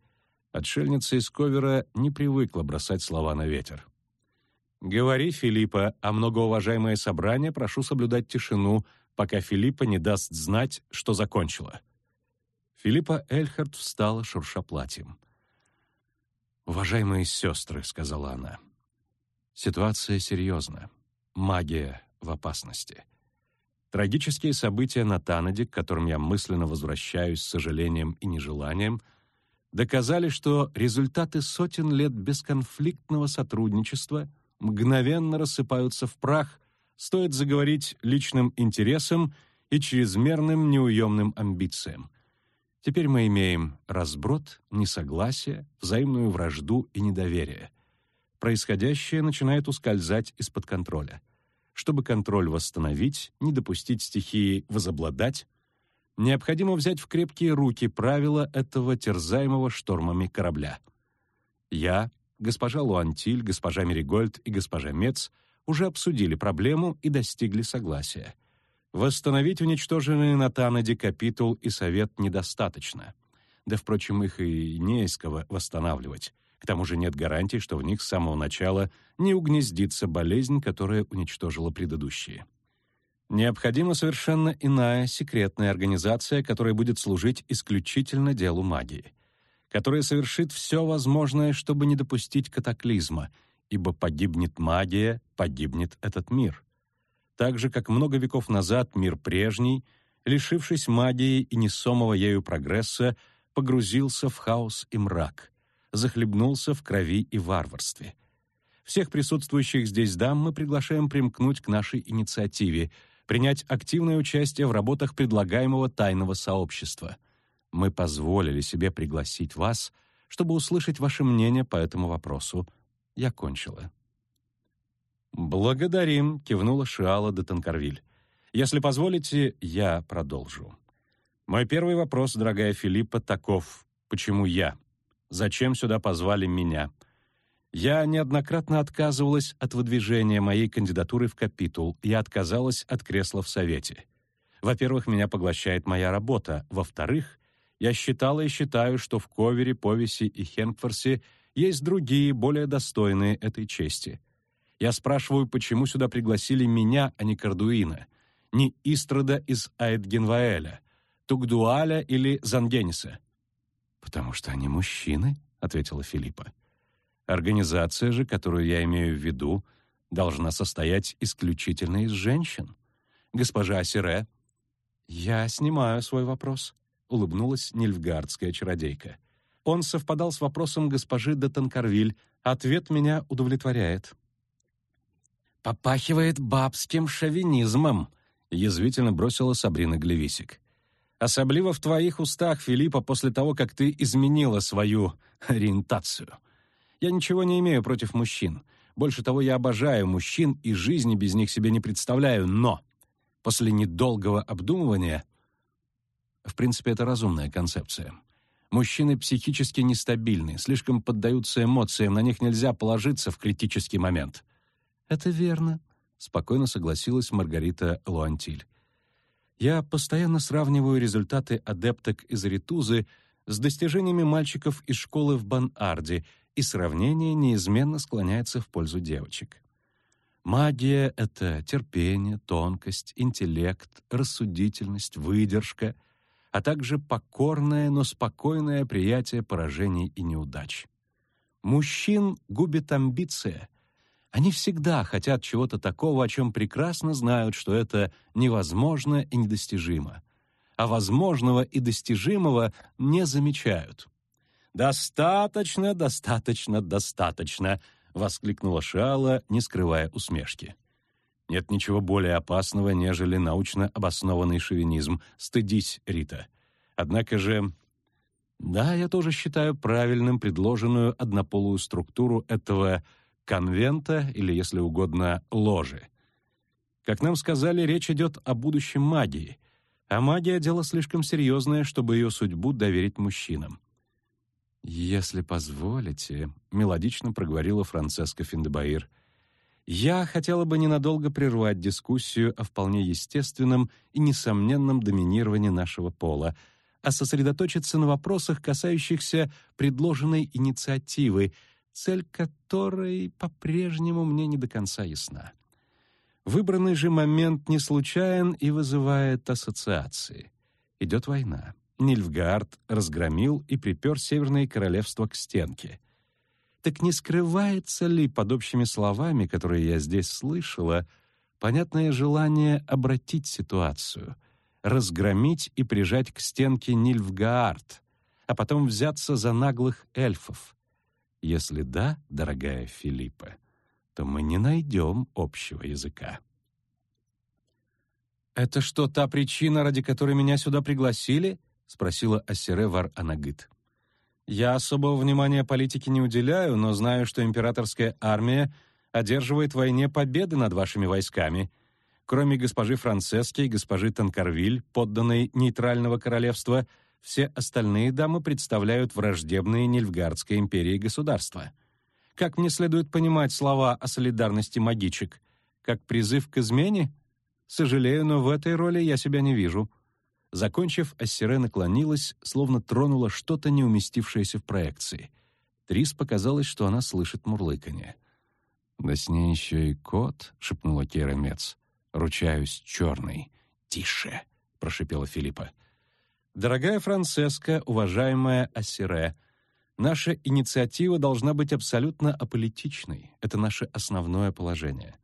Отшельница из Ковера не привыкла бросать слова на ветер. «Говори, Филиппа, а многоуважаемое собрание прошу соблюдать тишину, пока Филиппа не даст знать, что закончила». Филиппа Эльхард встала, шурша платьем. «Уважаемые сестры», — сказала она, — «ситуация серьезна. Магия в опасности. Трагические события на Танаде, к которым я мысленно возвращаюсь с сожалением и нежеланием, доказали, что результаты сотен лет бесконфликтного сотрудничества мгновенно рассыпаются в прах, стоит заговорить личным интересам и чрезмерным неуемным амбициям. Теперь мы имеем разброд, несогласие, взаимную вражду и недоверие. Происходящее начинает ускользать из-под контроля. Чтобы контроль восстановить, не допустить стихии возобладать, необходимо взять в крепкие руки правила этого терзаемого штормами корабля. Я, госпожа Луантиль, госпожа Меригольд и госпожа Мец уже обсудили проблему и достигли согласия. Восстановить уничтоженные на Танаде капитул и совет недостаточно. Да, впрочем, их и не из кого восстанавливать. К тому же нет гарантий, что в них с самого начала не угнездится болезнь, которая уничтожила предыдущие. Необходима совершенно иная секретная организация, которая будет служить исключительно делу магии, которая совершит все возможное, чтобы не допустить катаклизма, ибо погибнет магия, погибнет этот мир. Так же, как много веков назад мир прежний, лишившись магии и несомого ею прогресса, погрузился в хаос и мрак, захлебнулся в крови и варварстве. Всех присутствующих здесь дам мы приглашаем примкнуть к нашей инициативе — принять активное участие в работах предлагаемого тайного сообщества. Мы позволили себе пригласить вас, чтобы услышать ваше мнение по этому вопросу. Я кончила. «Благодарим», — кивнула Шиала де Танкарвиль. «Если позволите, я продолжу. Мой первый вопрос, дорогая Филиппа, таков. Почему я? Зачем сюда позвали меня?» Я неоднократно отказывалась от выдвижения моей кандидатуры в капитул, я отказалась от кресла в Совете. Во-первых, меня поглощает моя работа. Во-вторых, я считала и считаю, что в Ковере, Повесе и Хенкфорсе есть другие, более достойные этой чести. Я спрашиваю, почему сюда пригласили меня, а не Кардуина, не Истрада из Айтгенваэля, Тугдуаля или Зангениса? «Потому что они мужчины», — ответила Филиппа. Организация же, которую я имею в виду, должна состоять исключительно из женщин. Госпожа Сире, я снимаю свой вопрос, улыбнулась нильфгардская чародейка. Он совпадал с вопросом госпожи де. Ответ меня удовлетворяет. «Попахивает бабским шовинизмом», — язвительно бросила Сабрина Глевисик. «Особливо в твоих устах, Филиппа, после того, как ты изменила свою ориентацию». Я ничего не имею против мужчин. Больше того, я обожаю мужчин и жизни без них себе не представляю, но после недолгого обдумывания... В принципе, это разумная концепция. Мужчины психически нестабильны, слишком поддаются эмоциям, на них нельзя положиться в критический момент. «Это верно», — спокойно согласилась Маргарита Луантиль. «Я постоянно сравниваю результаты адепток из Ритузы с достижениями мальчиков из школы в Бан-Арде и сравнение неизменно склоняется в пользу девочек. Магия — это терпение, тонкость, интеллект, рассудительность, выдержка, а также покорное, но спокойное приятие поражений и неудач. Мужчин губит амбиция. Они всегда хотят чего-то такого, о чем прекрасно знают, что это невозможно и недостижимо. А возможного и достижимого не замечают. «Достаточно, достаточно, достаточно!» — воскликнула Шиала, не скрывая усмешки. «Нет ничего более опасного, нежели научно обоснованный шовинизм. Стыдись, Рита. Однако же...» «Да, я тоже считаю правильным предложенную однополую структуру этого конвента или, если угодно, ложи. Как нам сказали, речь идет о будущем магии, а магия — дело слишком серьезное, чтобы ее судьбу доверить мужчинам. «Если позволите», — мелодично проговорила Францеска Финдебаир, «я хотела бы ненадолго прервать дискуссию о вполне естественном и несомненном доминировании нашего пола, а сосредоточиться на вопросах, касающихся предложенной инициативы, цель которой по-прежнему мне не до конца ясна. Выбранный же момент не случайен и вызывает ассоциации. Идет война. Нильфгард разгромил и припер Северное Королевство к стенке. Так не скрывается ли под общими словами, которые я здесь слышала, понятное желание обратить ситуацию, разгромить и прижать к стенке Нильфгаард, а потом взяться за наглых эльфов? Если да, дорогая Филиппа, то мы не найдем общего языка. «Это что, та причина, ради которой меня сюда пригласили?» — спросила Ассире Вар Анагыт. «Я особого внимания политике не уделяю, но знаю, что императорская армия одерживает в войне победы над вашими войсками. Кроме госпожи Францески и госпожи Танкарвиль, подданной нейтрального королевства, все остальные дамы представляют враждебные Нильфгардской империи государства. Как мне следует понимать слова о солидарности магичек? Как призыв к измене? Сожалею, но в этой роли я себя не вижу». Закончив, Ассире наклонилась, словно тронула что-то, не уместившееся в проекции. Трис показалось, что она слышит мурлыканье. «Да с ней еще и кот», — шепнула Кера. «Ручаюсь, черный». «Тише», — прошипела Филиппа. «Дорогая Францеска, уважаемая Ассире, наша инициатива должна быть абсолютно аполитичной. Это наше основное положение.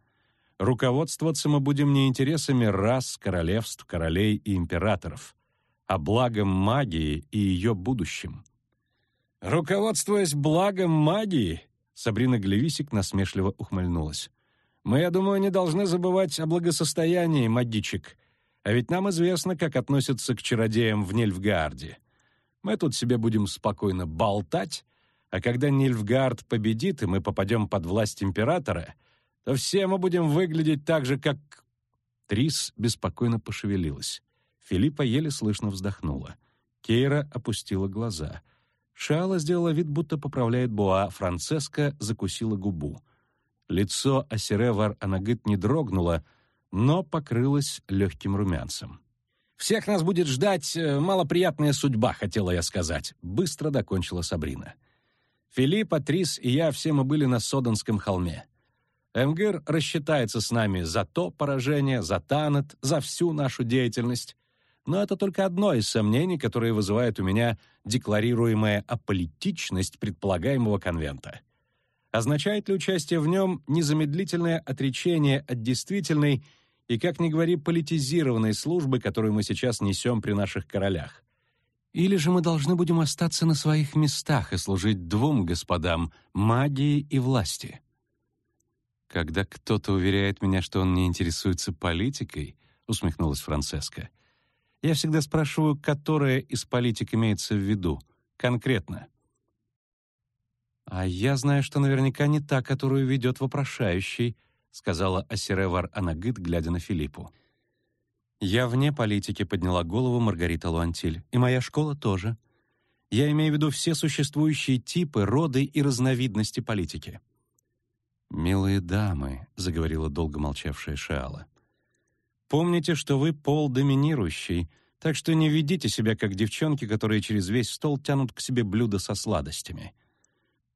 Руководствоваться мы будем не интересами рас, королевств, королей и императоров, а благом магии и ее будущим. «Руководствуясь благом магии», — Сабрина Глевисик насмешливо ухмыльнулась, «мы, я думаю, не должны забывать о благосостоянии магичек, а ведь нам известно, как относятся к чародеям в Нильфгаарде. Мы тут себе будем спокойно болтать, а когда Нильфгаард победит, и мы попадем под власть императора — то все мы будем выглядеть так же, как...» Трис беспокойно пошевелилась. Филиппа еле слышно вздохнула. Кейра опустила глаза. Шала сделала вид, будто поправляет Боа, Францеска закусила губу. Лицо Асиревар Анагыт не дрогнуло, но покрылось легким румянцем. «Всех нас будет ждать э, малоприятная судьба», — хотела я сказать. Быстро докончила Сабрина. Филиппа, Трис и я все мы были на Содонском холме. МГИР рассчитается с нами за то поражение, за Танет, за всю нашу деятельность. Но это только одно из сомнений, которые вызывает у меня декларируемая аполитичность предполагаемого конвента. Означает ли участие в нем незамедлительное отречение от действительной и, как ни говори, политизированной службы, которую мы сейчас несем при наших королях? Или же мы должны будем остаться на своих местах и служить двум господам — магии и власти? «Когда кто-то уверяет меня, что он не интересуется политикой», — усмехнулась Францеска, «я всегда спрашиваю, которая из политик имеется в виду, конкретно». «А я знаю, что наверняка не та, которую ведет вопрошающий», — сказала Асиревар Анагыт, глядя на Филиппу. «Я вне политики», — подняла голову Маргарита Луантиль. «И моя школа тоже. Я имею в виду все существующие типы, роды и разновидности политики». «Милые дамы», — заговорила долго молчавшая Шиала, «помните, что вы пол доминирующий, так что не ведите себя как девчонки, которые через весь стол тянут к себе блюда со сладостями.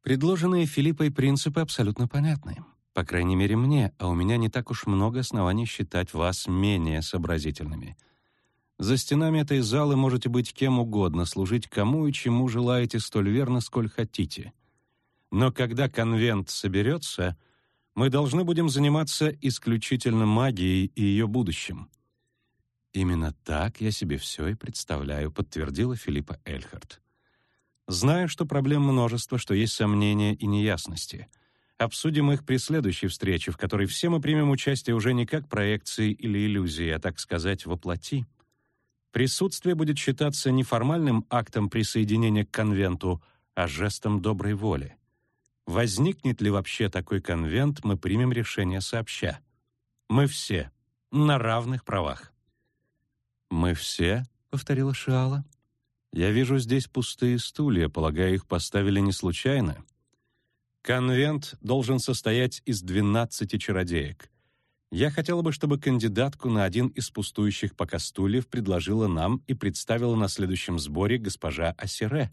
Предложенные Филиппой принципы абсолютно понятны. По крайней мере, мне, а у меня не так уж много оснований считать вас менее сообразительными. За стенами этой залы можете быть кем угодно, служить кому и чему желаете столь верно, сколь хотите. Но когда конвент соберется, мы должны будем заниматься исключительно магией и ее будущим. Именно так я себе все и представляю, подтвердила Филиппа Эльхард. Знаю, что проблем множество, что есть сомнения и неясности. Обсудим их при следующей встрече, в которой все мы примем участие уже не как проекции или иллюзии, а, так сказать, воплоти. Присутствие будет считаться не формальным актом присоединения к конвенту, а жестом доброй воли. Возникнет ли вообще такой конвент, мы примем решение сообща. Мы все на равных правах. «Мы все?» — повторила Шиала. «Я вижу здесь пустые стулья, полагаю, их поставили не случайно. Конвент должен состоять из двенадцати чародеек. Я хотела бы, чтобы кандидатку на один из пустующих пока стульев предложила нам и представила на следующем сборе госпожа Асире.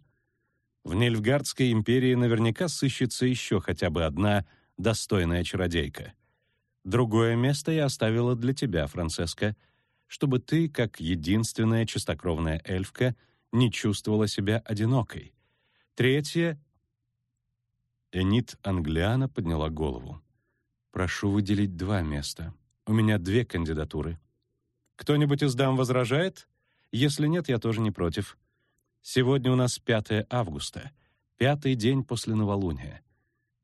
В Нильфгардской империи наверняка сыщется еще хотя бы одна достойная чародейка. Другое место я оставила для тебя, Францеска, чтобы ты, как единственная чистокровная эльфка, не чувствовала себя одинокой. Третье... Энит Англиана подняла голову. «Прошу выделить два места. У меня две кандидатуры. Кто-нибудь из дам возражает? Если нет, я тоже не против. Сегодня у нас 5 августа, пятый день после новолуния.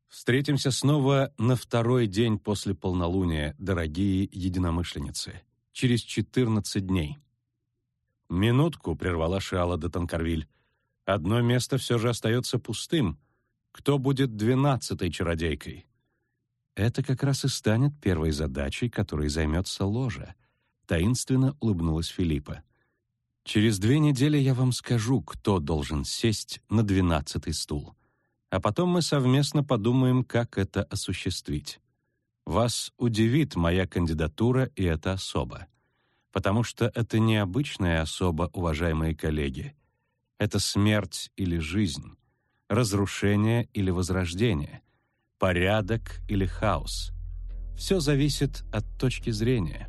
Встретимся снова на второй день после полнолуния, дорогие единомышленницы, через 14 дней. «Минутку», — прервала Шиала де Танкарвиль. «Одно место все же остается пустым. Кто будет двенадцатой чародейкой?» «Это как раз и станет первой задачей, которой займется ложа», — таинственно улыбнулась Филиппа. «Через две недели я вам скажу, кто должен сесть на двенадцатый стул а потом мы совместно подумаем, как это осуществить. Вас удивит моя кандидатура и эта особа. Потому что это не обычная особа, уважаемые коллеги. Это смерть или жизнь, разрушение или возрождение, порядок или хаос. Все зависит от точки зрения.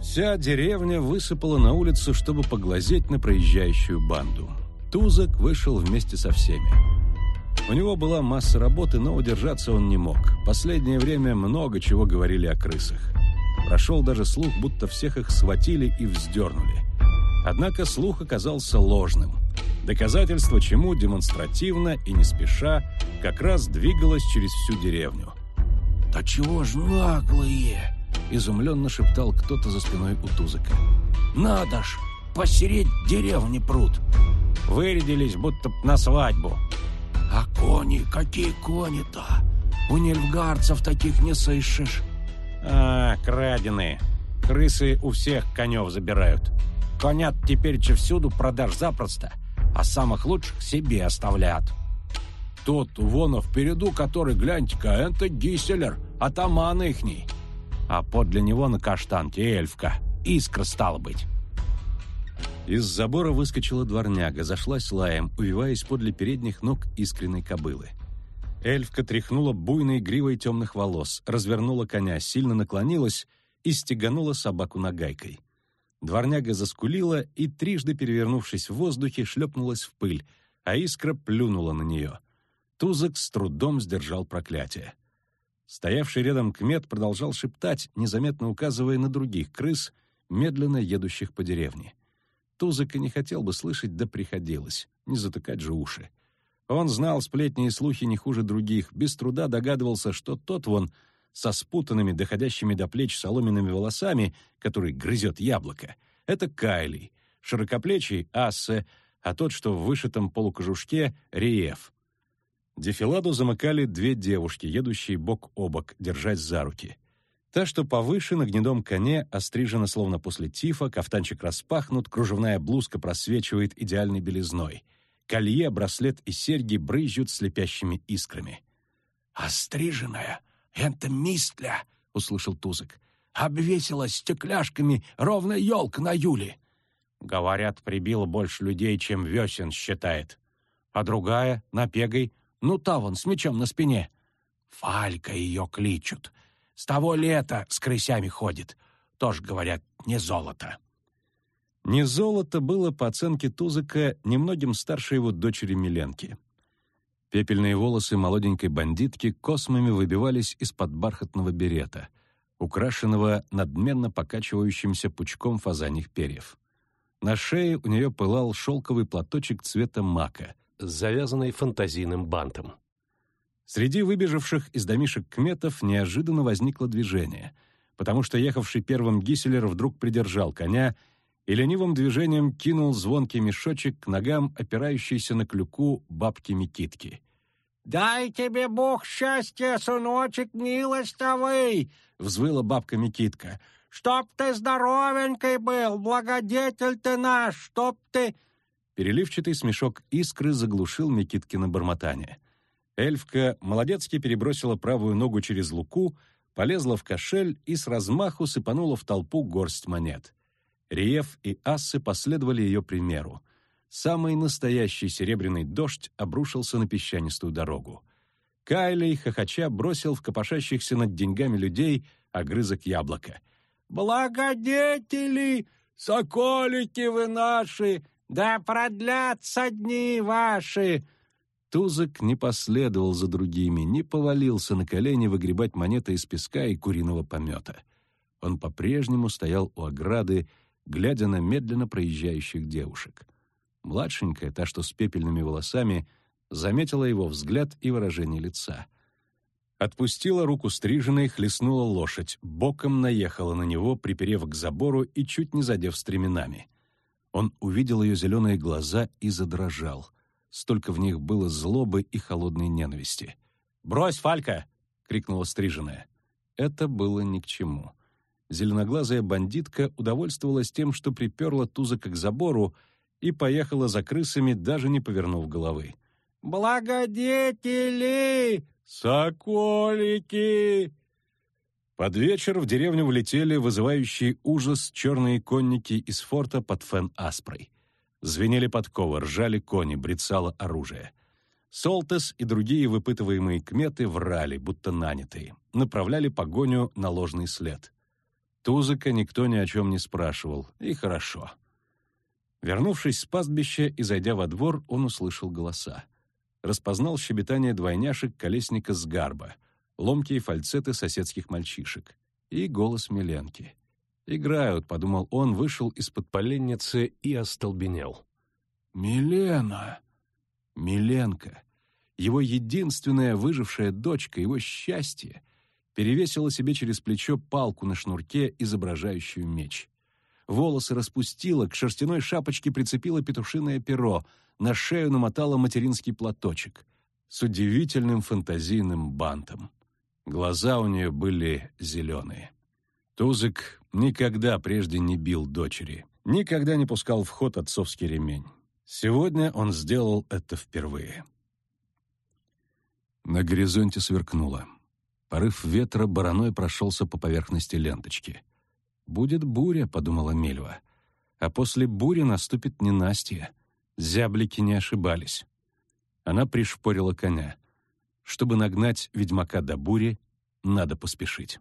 Вся деревня высыпала на улицу, чтобы поглазеть на проезжающую банду. Тузок вышел вместе со всеми. У него была масса работы, но удержаться он не мог. Последнее время много чего говорили о крысах. Прошел даже слух, будто всех их схватили и вздернули. Однако слух оказался ложным. Доказательство чему демонстративно и не спеша как раз двигалось через всю деревню. «Да чего ж наглые!» изумленно шептал кто-то за спиной у Тузыка. «Надо ж! Посередь деревни пруд!» Вырядились, будто на свадьбу. «А кони? Какие кони-то? У нельфгарцев таких не сыщешь!» «А, краденые. Крысы у всех конев забирают. Конят теперь че всюду продашь запросто, а самых лучших себе оставляют». «Тот вон впереду, который, гляньте-ка, это Гиселер, атаман ихний!» а подле него на каштанке эльфка. Искра стала быть. Из забора выскочила дворняга, зашлась лаем, увиваясь подле передних ног искренней кобылы. Эльфка тряхнула буйной гривой темных волос, развернула коня, сильно наклонилась и стеганула собаку нагайкой. Дворняга заскулила и, трижды перевернувшись в воздухе, шлепнулась в пыль, а искра плюнула на нее. Тузок с трудом сдержал проклятие. Стоявший рядом кмет продолжал шептать, незаметно указывая на других крыс, медленно едущих по деревне. Тузыка не хотел бы слышать, да приходилось, не затыкать же уши. Он знал сплетни и слухи не хуже других, без труда догадывался, что тот вон со спутанными, доходящими до плеч соломенными волосами, который грызет яблоко, это Кайли, широкоплечий — Ассе, а тот, что в вышитом полукожушке — Риеф. Дефиладу замыкали две девушки, едущие бок о бок, держась за руки. Та, что повыше, на гнедом коне, острижена словно после тифа, кафтанчик распахнут, кружевная блузка просвечивает идеальной белизной. Колье, браслет и серьги брызжут слепящими искрами. «Остриженная? Это мистля!» — услышал Тузок. «Обвесилась стекляшками, ровно елка на Юле!» Говорят, прибило больше людей, чем весен считает. А другая, напегой, ну, та вон, с мечом на спине. Фалька ее кличут. С того лета с крысями ходит. Тоже, говорят, не золото. Не золото было, по оценке Тузыка, немногим старше его дочери Миленки. Пепельные волосы молоденькой бандитки космами выбивались из-под бархатного берета, украшенного надменно покачивающимся пучком фазаньих перьев. На шее у нее пылал шелковый платочек цвета мака, завязанной фантазийным бантом. Среди выбежавших из домишек кметов неожиданно возникло движение, потому что ехавший первым Гиселер вдруг придержал коня и ленивым движением кинул звонкий мешочек к ногам опирающейся на клюку бабки Микитки. «Дай тебе Бог счастья, сыночек милостивый!» — взвыла бабка Микитка. «Чтоб ты здоровенький был, благодетель ты наш, чтоб ты...» Переливчатый смешок искры заглушил Микиткино бормотание. Эльфка молодецки перебросила правую ногу через луку, полезла в кошель и с размаху сыпанула в толпу горсть монет. Риев и Ассы последовали ее примеру. Самый настоящий серебряный дождь обрушился на песчанистую дорогу. Кайлей, хохоча, бросил в копошащихся над деньгами людей огрызок яблока. «Благодетели! Соколики вы наши! Да продлятся дни ваши!» Тузок не последовал за другими, не повалился на колени выгребать монеты из песка и куриного помета. Он по-прежнему стоял у ограды, глядя на медленно проезжающих девушек. Младшенькая, та, что с пепельными волосами, заметила его взгляд и выражение лица. Отпустила руку стриженной, хлестнула лошадь, боком наехала на него, приперев к забору и чуть не задев стременами. Он увидел ее зеленые глаза и задрожал. Столько в них было злобы и холодной ненависти. «Брось, Фалька!» — крикнула стриженная. Это было ни к чему. Зеленоглазая бандитка удовольствовалась тем, что приперла Тузака к забору и поехала за крысами, даже не повернув головы. «Благодетели! Соколики!» Под вечер в деревню влетели вызывающие ужас черные конники из форта под Фен-Аспрой. Звенели подковы, ржали кони, брецало оружие. Солтес и другие выпытываемые кметы врали, будто нанятые, направляли погоню на ложный след. Тузыка никто ни о чем не спрашивал, и хорошо. Вернувшись с пастбища и зайдя во двор, он услышал голоса. Распознал щебетание двойняшек колесника с гарба — ломкие фальцеты соседских мальчишек и голос Миленки. «Играют», — подумал он, вышел из-под поленницы и остолбенел. «Милена! Миленка! Его единственная выжившая дочка, его счастье, перевесила себе через плечо палку на шнурке, изображающую меч. Волосы распустила, к шерстяной шапочке прицепила петушиное перо, на шею намотала материнский платочек с удивительным фантазийным бантом. Глаза у нее были зеленые. Тузык никогда прежде не бил дочери, никогда не пускал в ход отцовский ремень. Сегодня он сделал это впервые. На горизонте сверкнуло. Порыв ветра бараной прошелся по поверхности ленточки. «Будет буря», — подумала Мельва. «А после бури наступит ненастье». Зяблики не ошибались. Она пришпорила коня. Чтобы нагнать ведьмака до бури, надо поспешить.